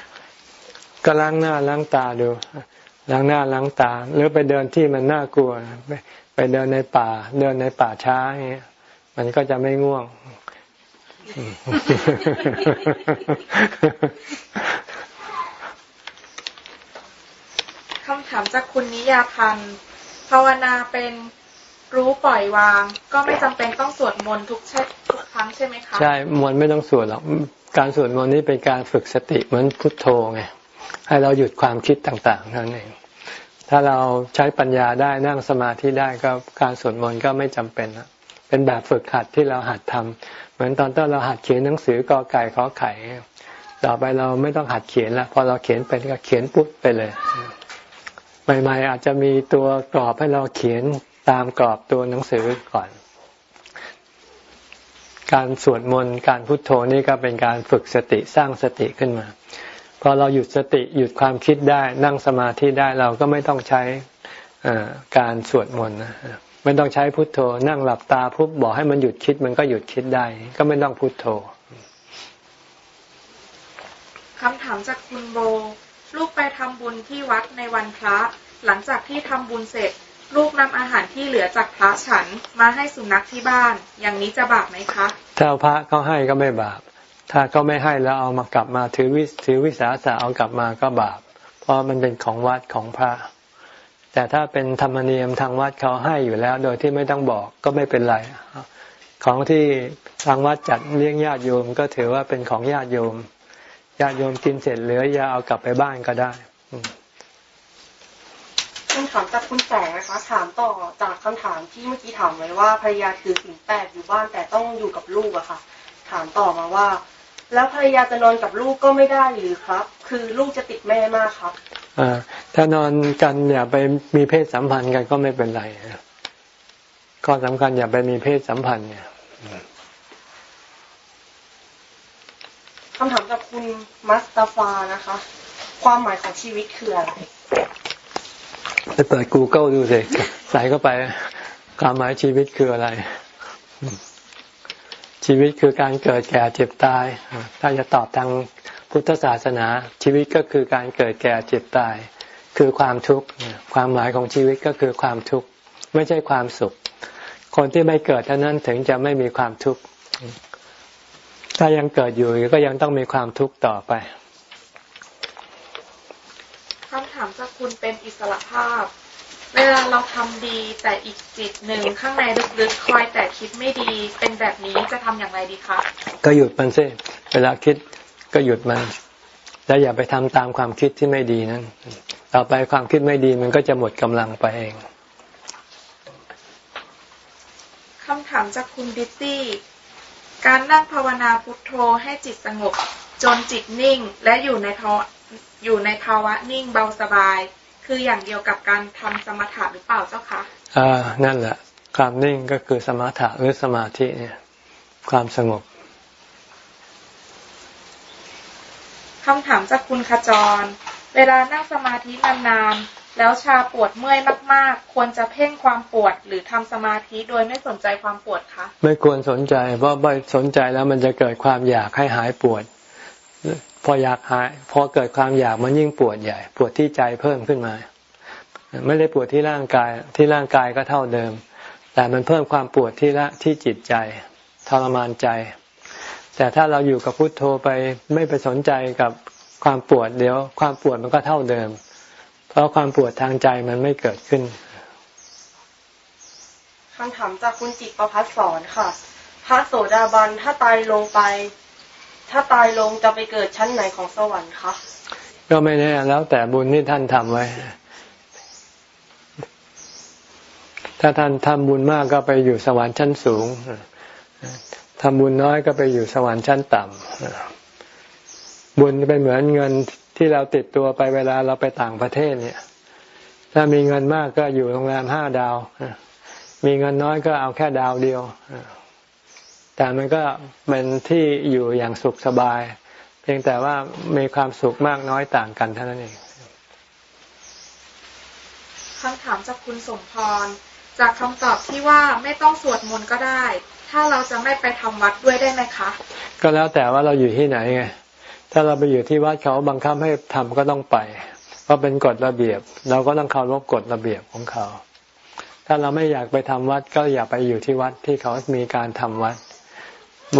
ก็ล้างหน้าล้างตาดู ล้างหน้าล้างตา หรือไปเดินที่มันน่ากลัว ไปไปเดินในป่า เดินในป่าช้าอย่างเงี้ย มันก็จะไม่ง่วง คำถามจากคุณนิยาพันธ์ ภาวนาเป็นรู้ปล่อยวาง ก็ไม่จำเป็นต้องสวดมนต์ทุกเช่ทุกครั้งใช่ไหมคะ ใช่ มนต์ไม่ต้องสวดหรอก การสวดมนต์นี้เป็นการฝึกสติเหมือนพุทโธไงให้เราหยุดความคิดต่างๆนั่นเองถ้าเราใช้ปัญญาได้นั่งสมาธิได้ก็การสวดมนต์ก็ไม่จำเป็นละเป็นแบบฝึกหัดที่เราหัดทำเหมือนตอนต้นเราหัดเขียนหนังสือกอไก่ขอไข่ต่อไปเราไม่ต้องหัดเขียนละพอเราเขียนเป็นก็เขียนปุ๊บไปเลยใหม่ๆอาจจะมีตัวกรอบให้เราเขียนตามกรอบตัวหนังสือก่อน การสวดมนต์การพุทโธนี่ก็เป็นการฝึกสติสร้างสติขึ้นมา พอเราหยุดสติหยุดความคิดได้นั่งสมาธิได้เราก็ไม่ต้องใช้การสวดมนต์ไม่ต้องใช้พุทโธ นั่งหลับตาพุบบอกให้มันหยุดคิดมันก็หยุดคิดได้ ก็ไม่ต้องพุทโธคำถามจากคุณโบ ลูกไปทำบุญที่วัดในวันพระ หลังจากที่ทำบุญเสร็จ ลูกนำอาหารที่เหลือจากพระฉันมาให้สุนัขที่บ้าน อย่างนี้จะบาปไหมคะถ้าพระเขาให้ก็ไม่บาป ถ้าเขาไม่ให้แล้วเอามากลับมาถือวิถือวิสาสะเอากลับมาก็บาป เพราะมันเป็นของวัดของพระ แต่ถ้าเป็นธรรมเนียมทางวัดเขาให้อยู่แล้ว โดยที่ไม่ต้องบอกก็ไม่เป็นไร ของที่ทางวัดจัดเลี้ยงญาติโยมก็ถือว่าเป็นของญาติโยมญาติโยมกินเสร็จเหลืออย่าเอากลับไปบ้านก็ได้ คำถามจากคุณแสงนะคะ ถามต่อจากคำถามที่เมื่อกี้ถามไว้ว่าภรรยาถือสินแปดอยู่บ้านแต่ต้องอยู่กับลูกอะค่ะ ถามต่อมาว่า แล้วภรรยาจะนอนกับลูกก็ไม่ได้หรือครับ คือลูกจะติดแม่มากครับอ่าถ้านอนกันอย่าไปมีเพศสัมพันธ์กันก็ไม่เป็นไรข้อสำคัญอย่าไปมีเพศสัมพันธ์เนี่ยคำถามจากคุณมัสตาฟานะคะ ความหมายของชีวิตคืออะไร ไปเปิด Google ดูสิใส่เข้าไปความหมายชีวิตคืออะไร ชีวิตคือการเกิดแก่เจ็บตาย ถ้าจะตอบทางพุทธศาสนา ชีวิตก็คือการเกิดแก่เจ็บตาย คือความทุกข์ความหมายของชีวิตก็คือความทุกข์ไม่ใช่ความสุข คนที่ไม่เกิดเท่านั้นถึงจะไม่มีความทุกข์ถ้ายังเกิดอยู่ก็ยังต้องมีความทุกข์ต่อไป ถามจากคุณเป็นอิสระภาพ เวลาเราทำดีแต่อีกจิตหนึ่งข้างในลึกๆคอยแต่คิดไม่ดีเป็นแบบนี้จะทำอย่างไรดีคะก็หยุดมันซิเวลาคิดก็หยุดมันแล้วอย่าไปทำตามความคิดที่ไม่ดีนั้น ต่อไปความคิดไม่ดีมันก็จะหมดกำลังไปเองคำถามจากคุณดิตี้ การนั่งภาวนาพุทโธให้จิตสงบ จนจิตนิ่งและอยู่ในภาวะ อยู่ในภาวะนิ่งเบาสบาย คืออย่างเดียวกับการทำสมถะหรือเปล่าเจ้าคะอ่านั่นแหละ ความนิ่งก็คือสมถะหรือสมาธิเนี่ย ความสงบคำถามจากคุณขจร เวลานั่งสมาธินานๆ แล้วชาปวดเมื่อยมาก ๆ ควรจะเพ่งความปวดหรือทำสมาธิโดยไม่สนใจความปวดคะ ไม่ควรสนใจ เพราะไม่สนใจแล้วมันจะเกิดความอยากให้หายปวด พออยากหาย พอเกิดความอยากมันยิ่งปวดใหญ่ ปวดที่ใจเพิ่มขึ้นมา ไม่ได้ปวดที่ร่างกายที่ร่างกายก็เท่าเดิม แต่มันเพิ่มความปวดที่ละที่จิตใจทรมานใจ แต่ถ้าเราอยู่กับพุทโธไปไม่ไปสนใจกับความปวดเดี๋ยว ความปวดมันก็เท่าเดิม เพราะความปวดทางใจมันไม่เกิดขึ้นคำถามจากคุณจิตประพัฒสอนค่ะ พระโสดาบันถ้าตายลงไป ถ้าตายลงจะไปเกิดชั้นไหนของสวรรค์คะก็ไม่แน่แล้วแต่บุญที่ท่านทำไว้ ถ้าท่านทำบุญมากก็ไปอยู่สวรรค์ชั้นสูงทำบุญน้อยก็ไปอยู่สวรรค์ชั้นต่ำบุญเป็นเหมือนเงินที่เราติดตัวไปเวลาเราไปต่างประเทศเนี่ย ถ้ามีเงินมากก็อยู่โรงแรมห้าดาว มีเงินน้อยก็เอาแค่ดาวเดียว แต่มันก็เป็นที่อยู่อย่างสุขสบาย เพียงแต่ว่ามีความสุขมากน้อยต่างกันเท่านั้นเองคำถามจากคุณสมพร จากคำตอบที่ว่าไม่ต้องสวดมนต์ก็ได้ ถ้าเราจะไม่ไปทำวัดด้วยได้ไหมคะ ก็แล้วแต่ว่าเราอยู่ที่ไหนไงถ้าเราไปอยู่ที่วัดเขาบังคับให้ทำก็ต้องไปเพราะเป็นกฎระเบียบ เราก็ต้องเคารพกฎระเบียบของเขา ถ้าเราไม่อยากไปทำวัดก็อย่าไปอยู่ที่วัดที่เขามีการทำวัด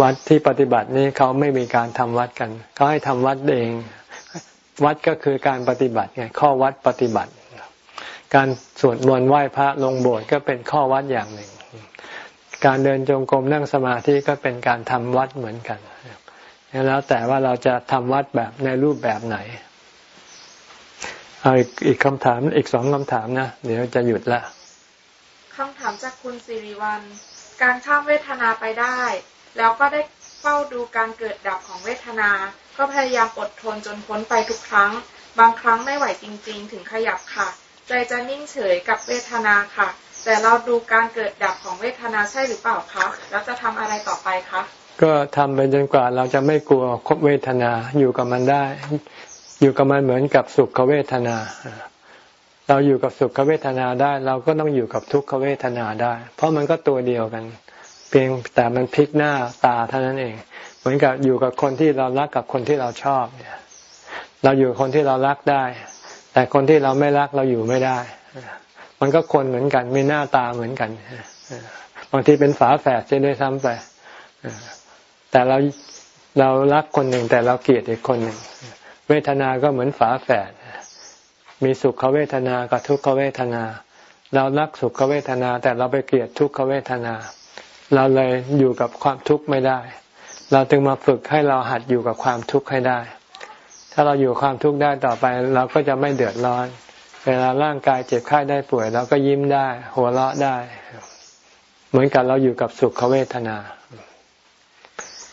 วัดที่ปฏิบัตินี้เขาไม่มีการทำวัดกันเขาให้ทำวัดเอง วัดก็คือการปฏิบัติไงข้อวัดปฏิบัติ การสวดมนต์ไหว้พระลงโบสถ์ก็เป็นข้อวัดอย่างหนึ่ง การเดินจงกรมนั่งสมาธิก็เป็นการทำวัดเหมือนกันแล้วแต่ว่าเราจะทำวัดแบบในรูปแบบไหนเอาอีกอีกคำถามอีกสองคำถามนะ เดี๋ยวจะหยุดละคำถามจากคุณสิริวัลการข้ามเวทนาไปได้ แล้วก็ได้เฝ้าดูการเกิดดับของเวทนา ก็พยายามอดทนจนพ้นไปทุกครั้ง บางครั้งไม่ไหวจริง ๆ ถึงขยับค่ะ ใจจะนิ่งเฉยกับเวทนาค่ะ แต่เราดูการเกิดดับของเวทนาใช่หรือเปล่าคะ แล้วจะทำอะไรต่อไปคะ ก็ทำไปจนกว่าเราจะไม่กลัวคบเวทนา อยู่กับมันได้ อยู่กับมันเหมือนกับสุขเวทนาเราอยู่กับสุขเวทนาได้ เราก็ต้องอยู่กับทุกขเวทนาได้ เพราะมันก็ตัวเดียวกัน พียงแต่มันพลิกหน้าตาเท่านั้นเอง เหมือนกับอยู่กับคนที่เรารักกับคนที่เราชอบเนี่ยเราอยู่คนที่เรารักได้ แต่คนที่เราไม่รักเราอยู่ไม่ได้ มันก็คนเหมือนกันมีหน้าตาเหมือนกันบางทีเป็นฝาแฝดจะได้ซ้ำไปแต่เราเรารักคนหนึ่งแต่เราเกลียดอีกคนหนึ่งเวทนาก็เหมือนฝาแฝดมีสุขเวทนากับทุกขเวทนา เรารักสุขเวทนา แต่เราไปเกลียดทุกขเวทนา เราเลยอยู่กับความทุกข์ไม่ได้ เราจึงมาฝึกให้เราหัดอยู่กับความทุกข์ให้ได้ ถ้าเราอยู่ความทุกข์ได้ต่อไป เราก็จะไม่เดือดร้อน เวลาร่างกายเจ็บไข้ได้ป่วย เราก็ยิ้มได้ หัวเราะได้ เหมือนกับเราอยู่กับสุขเวทนา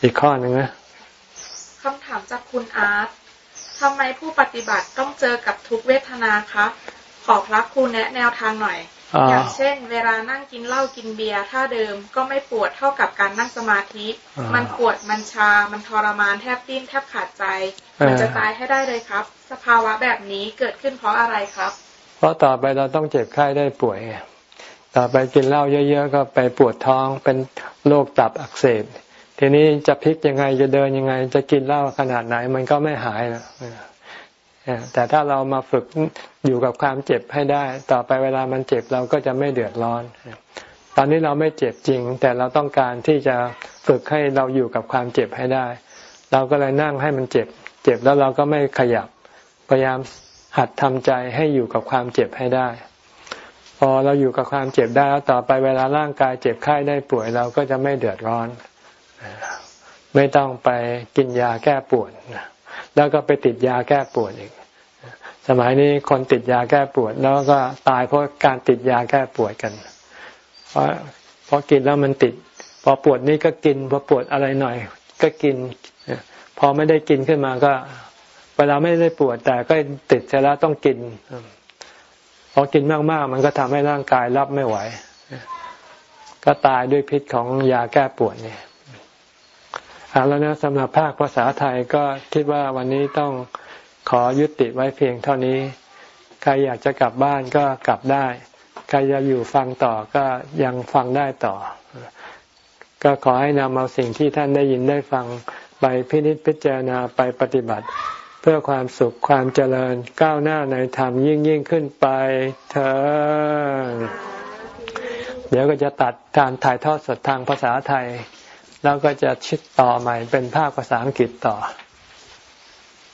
อีกข้อหนึ่งนะคำถามจากคุณอาร์ตทำไมผู้ปฏิบัติต้องเจอกับทุกเวทนาคะ ขอพระครูแนะแนวทางหน่อย อย่างเช่น เวลานั่งกินเหล้ากินเบียร์ถ้าเดิมก็ไม่ปวดเท่ากับการนั่งสมาธิ มันปวดมันชา มันทรมานแทบดิ้นแทบขาดใจ มันจะตายให้ได้เลยครับ สภาวะแบบนี้เกิดขึ้นเพราะอะไรครับ เพราะต่อไปเราต้องเจ็บไข้ได้ป่วยต่อไปกินเหล้าเยอะๆก็ไปปวดท้องเป็นโรคตับอักเสบทีนี้จะพลิกยังไงจะเดินยังไง จะกินเหล้าขนาดไหน มันก็ไม่หายนะ แต่ถ้าเรามาฝึกอยู่กับความเจ็บให้ได้ ต่อไปเวลามันเจ็บเราก็จะไม่เดือดร้อน ตอนนี้เราไม่เจ็บจริง แต่เราต้องการที่จะฝึกให้เราอยู่กับความเจ็บให้ได้ เราก็เลยนั่งให้มันเจ็บ เจ็บแล้วเราก็ไม่ขยับ พยายามหัดทำใจให้อยู่กับความเจ็บให้ได้ พอเราอยู่กับความเจ็บได้แล้วต่อไปเวลาร่างกายเจ็บไข้ได้ป่วยเราก็จะไม่เดือดร้อน ไม่ต้องไปกินยาแก้ปวด แล้วก็ไปติดยาแก้ปวดอีก สมัยนี้คนติดยาแก้ปวด แล้วก็ตายเพราะการติดยาแก้ปวดกัน เพราะเพราะกินแล้วมันติด พอปวดนี่ก็กิน พอปวดอะไรหน่อย ก็กิน พอไม่ได้กินขึ้นมาก็ เวลาไม่ได้ปวดแต่ก็ติดเสร็จแล้วต้องกิน พอกินมากๆ มันก็ทำให้ร่างกายรับไม่ไหว ก็ตายด้วยพิษของยาแก้ปวดเนี่ย เอาแล้วนะสำหรับภาคภาษาไทยก็คิดว่าวันนี้ต้องขอยุติไว้เพียงเท่านี้ ใครอยากจะกลับบ้านก็กลับได้ ใครจะอยู่ฟังต่อก็ยังฟังได้ต่อ ก็ขอให้นำเอาสิ่งที่ท่านได้ยินได้ฟังไปพินิจพิจารณาไปปฏิบัติ เพื่อความสุขความเจริญก้าวหน้าในธรรมยิ่งยิ่งขึ้นไปเถอเดี๋ยวก็จะตัดการถ่ายทอดสดทางภาษาไทย แล้วก็จะชิดต่อใหม่เป็นภาคภาษาอังกฤษต่อ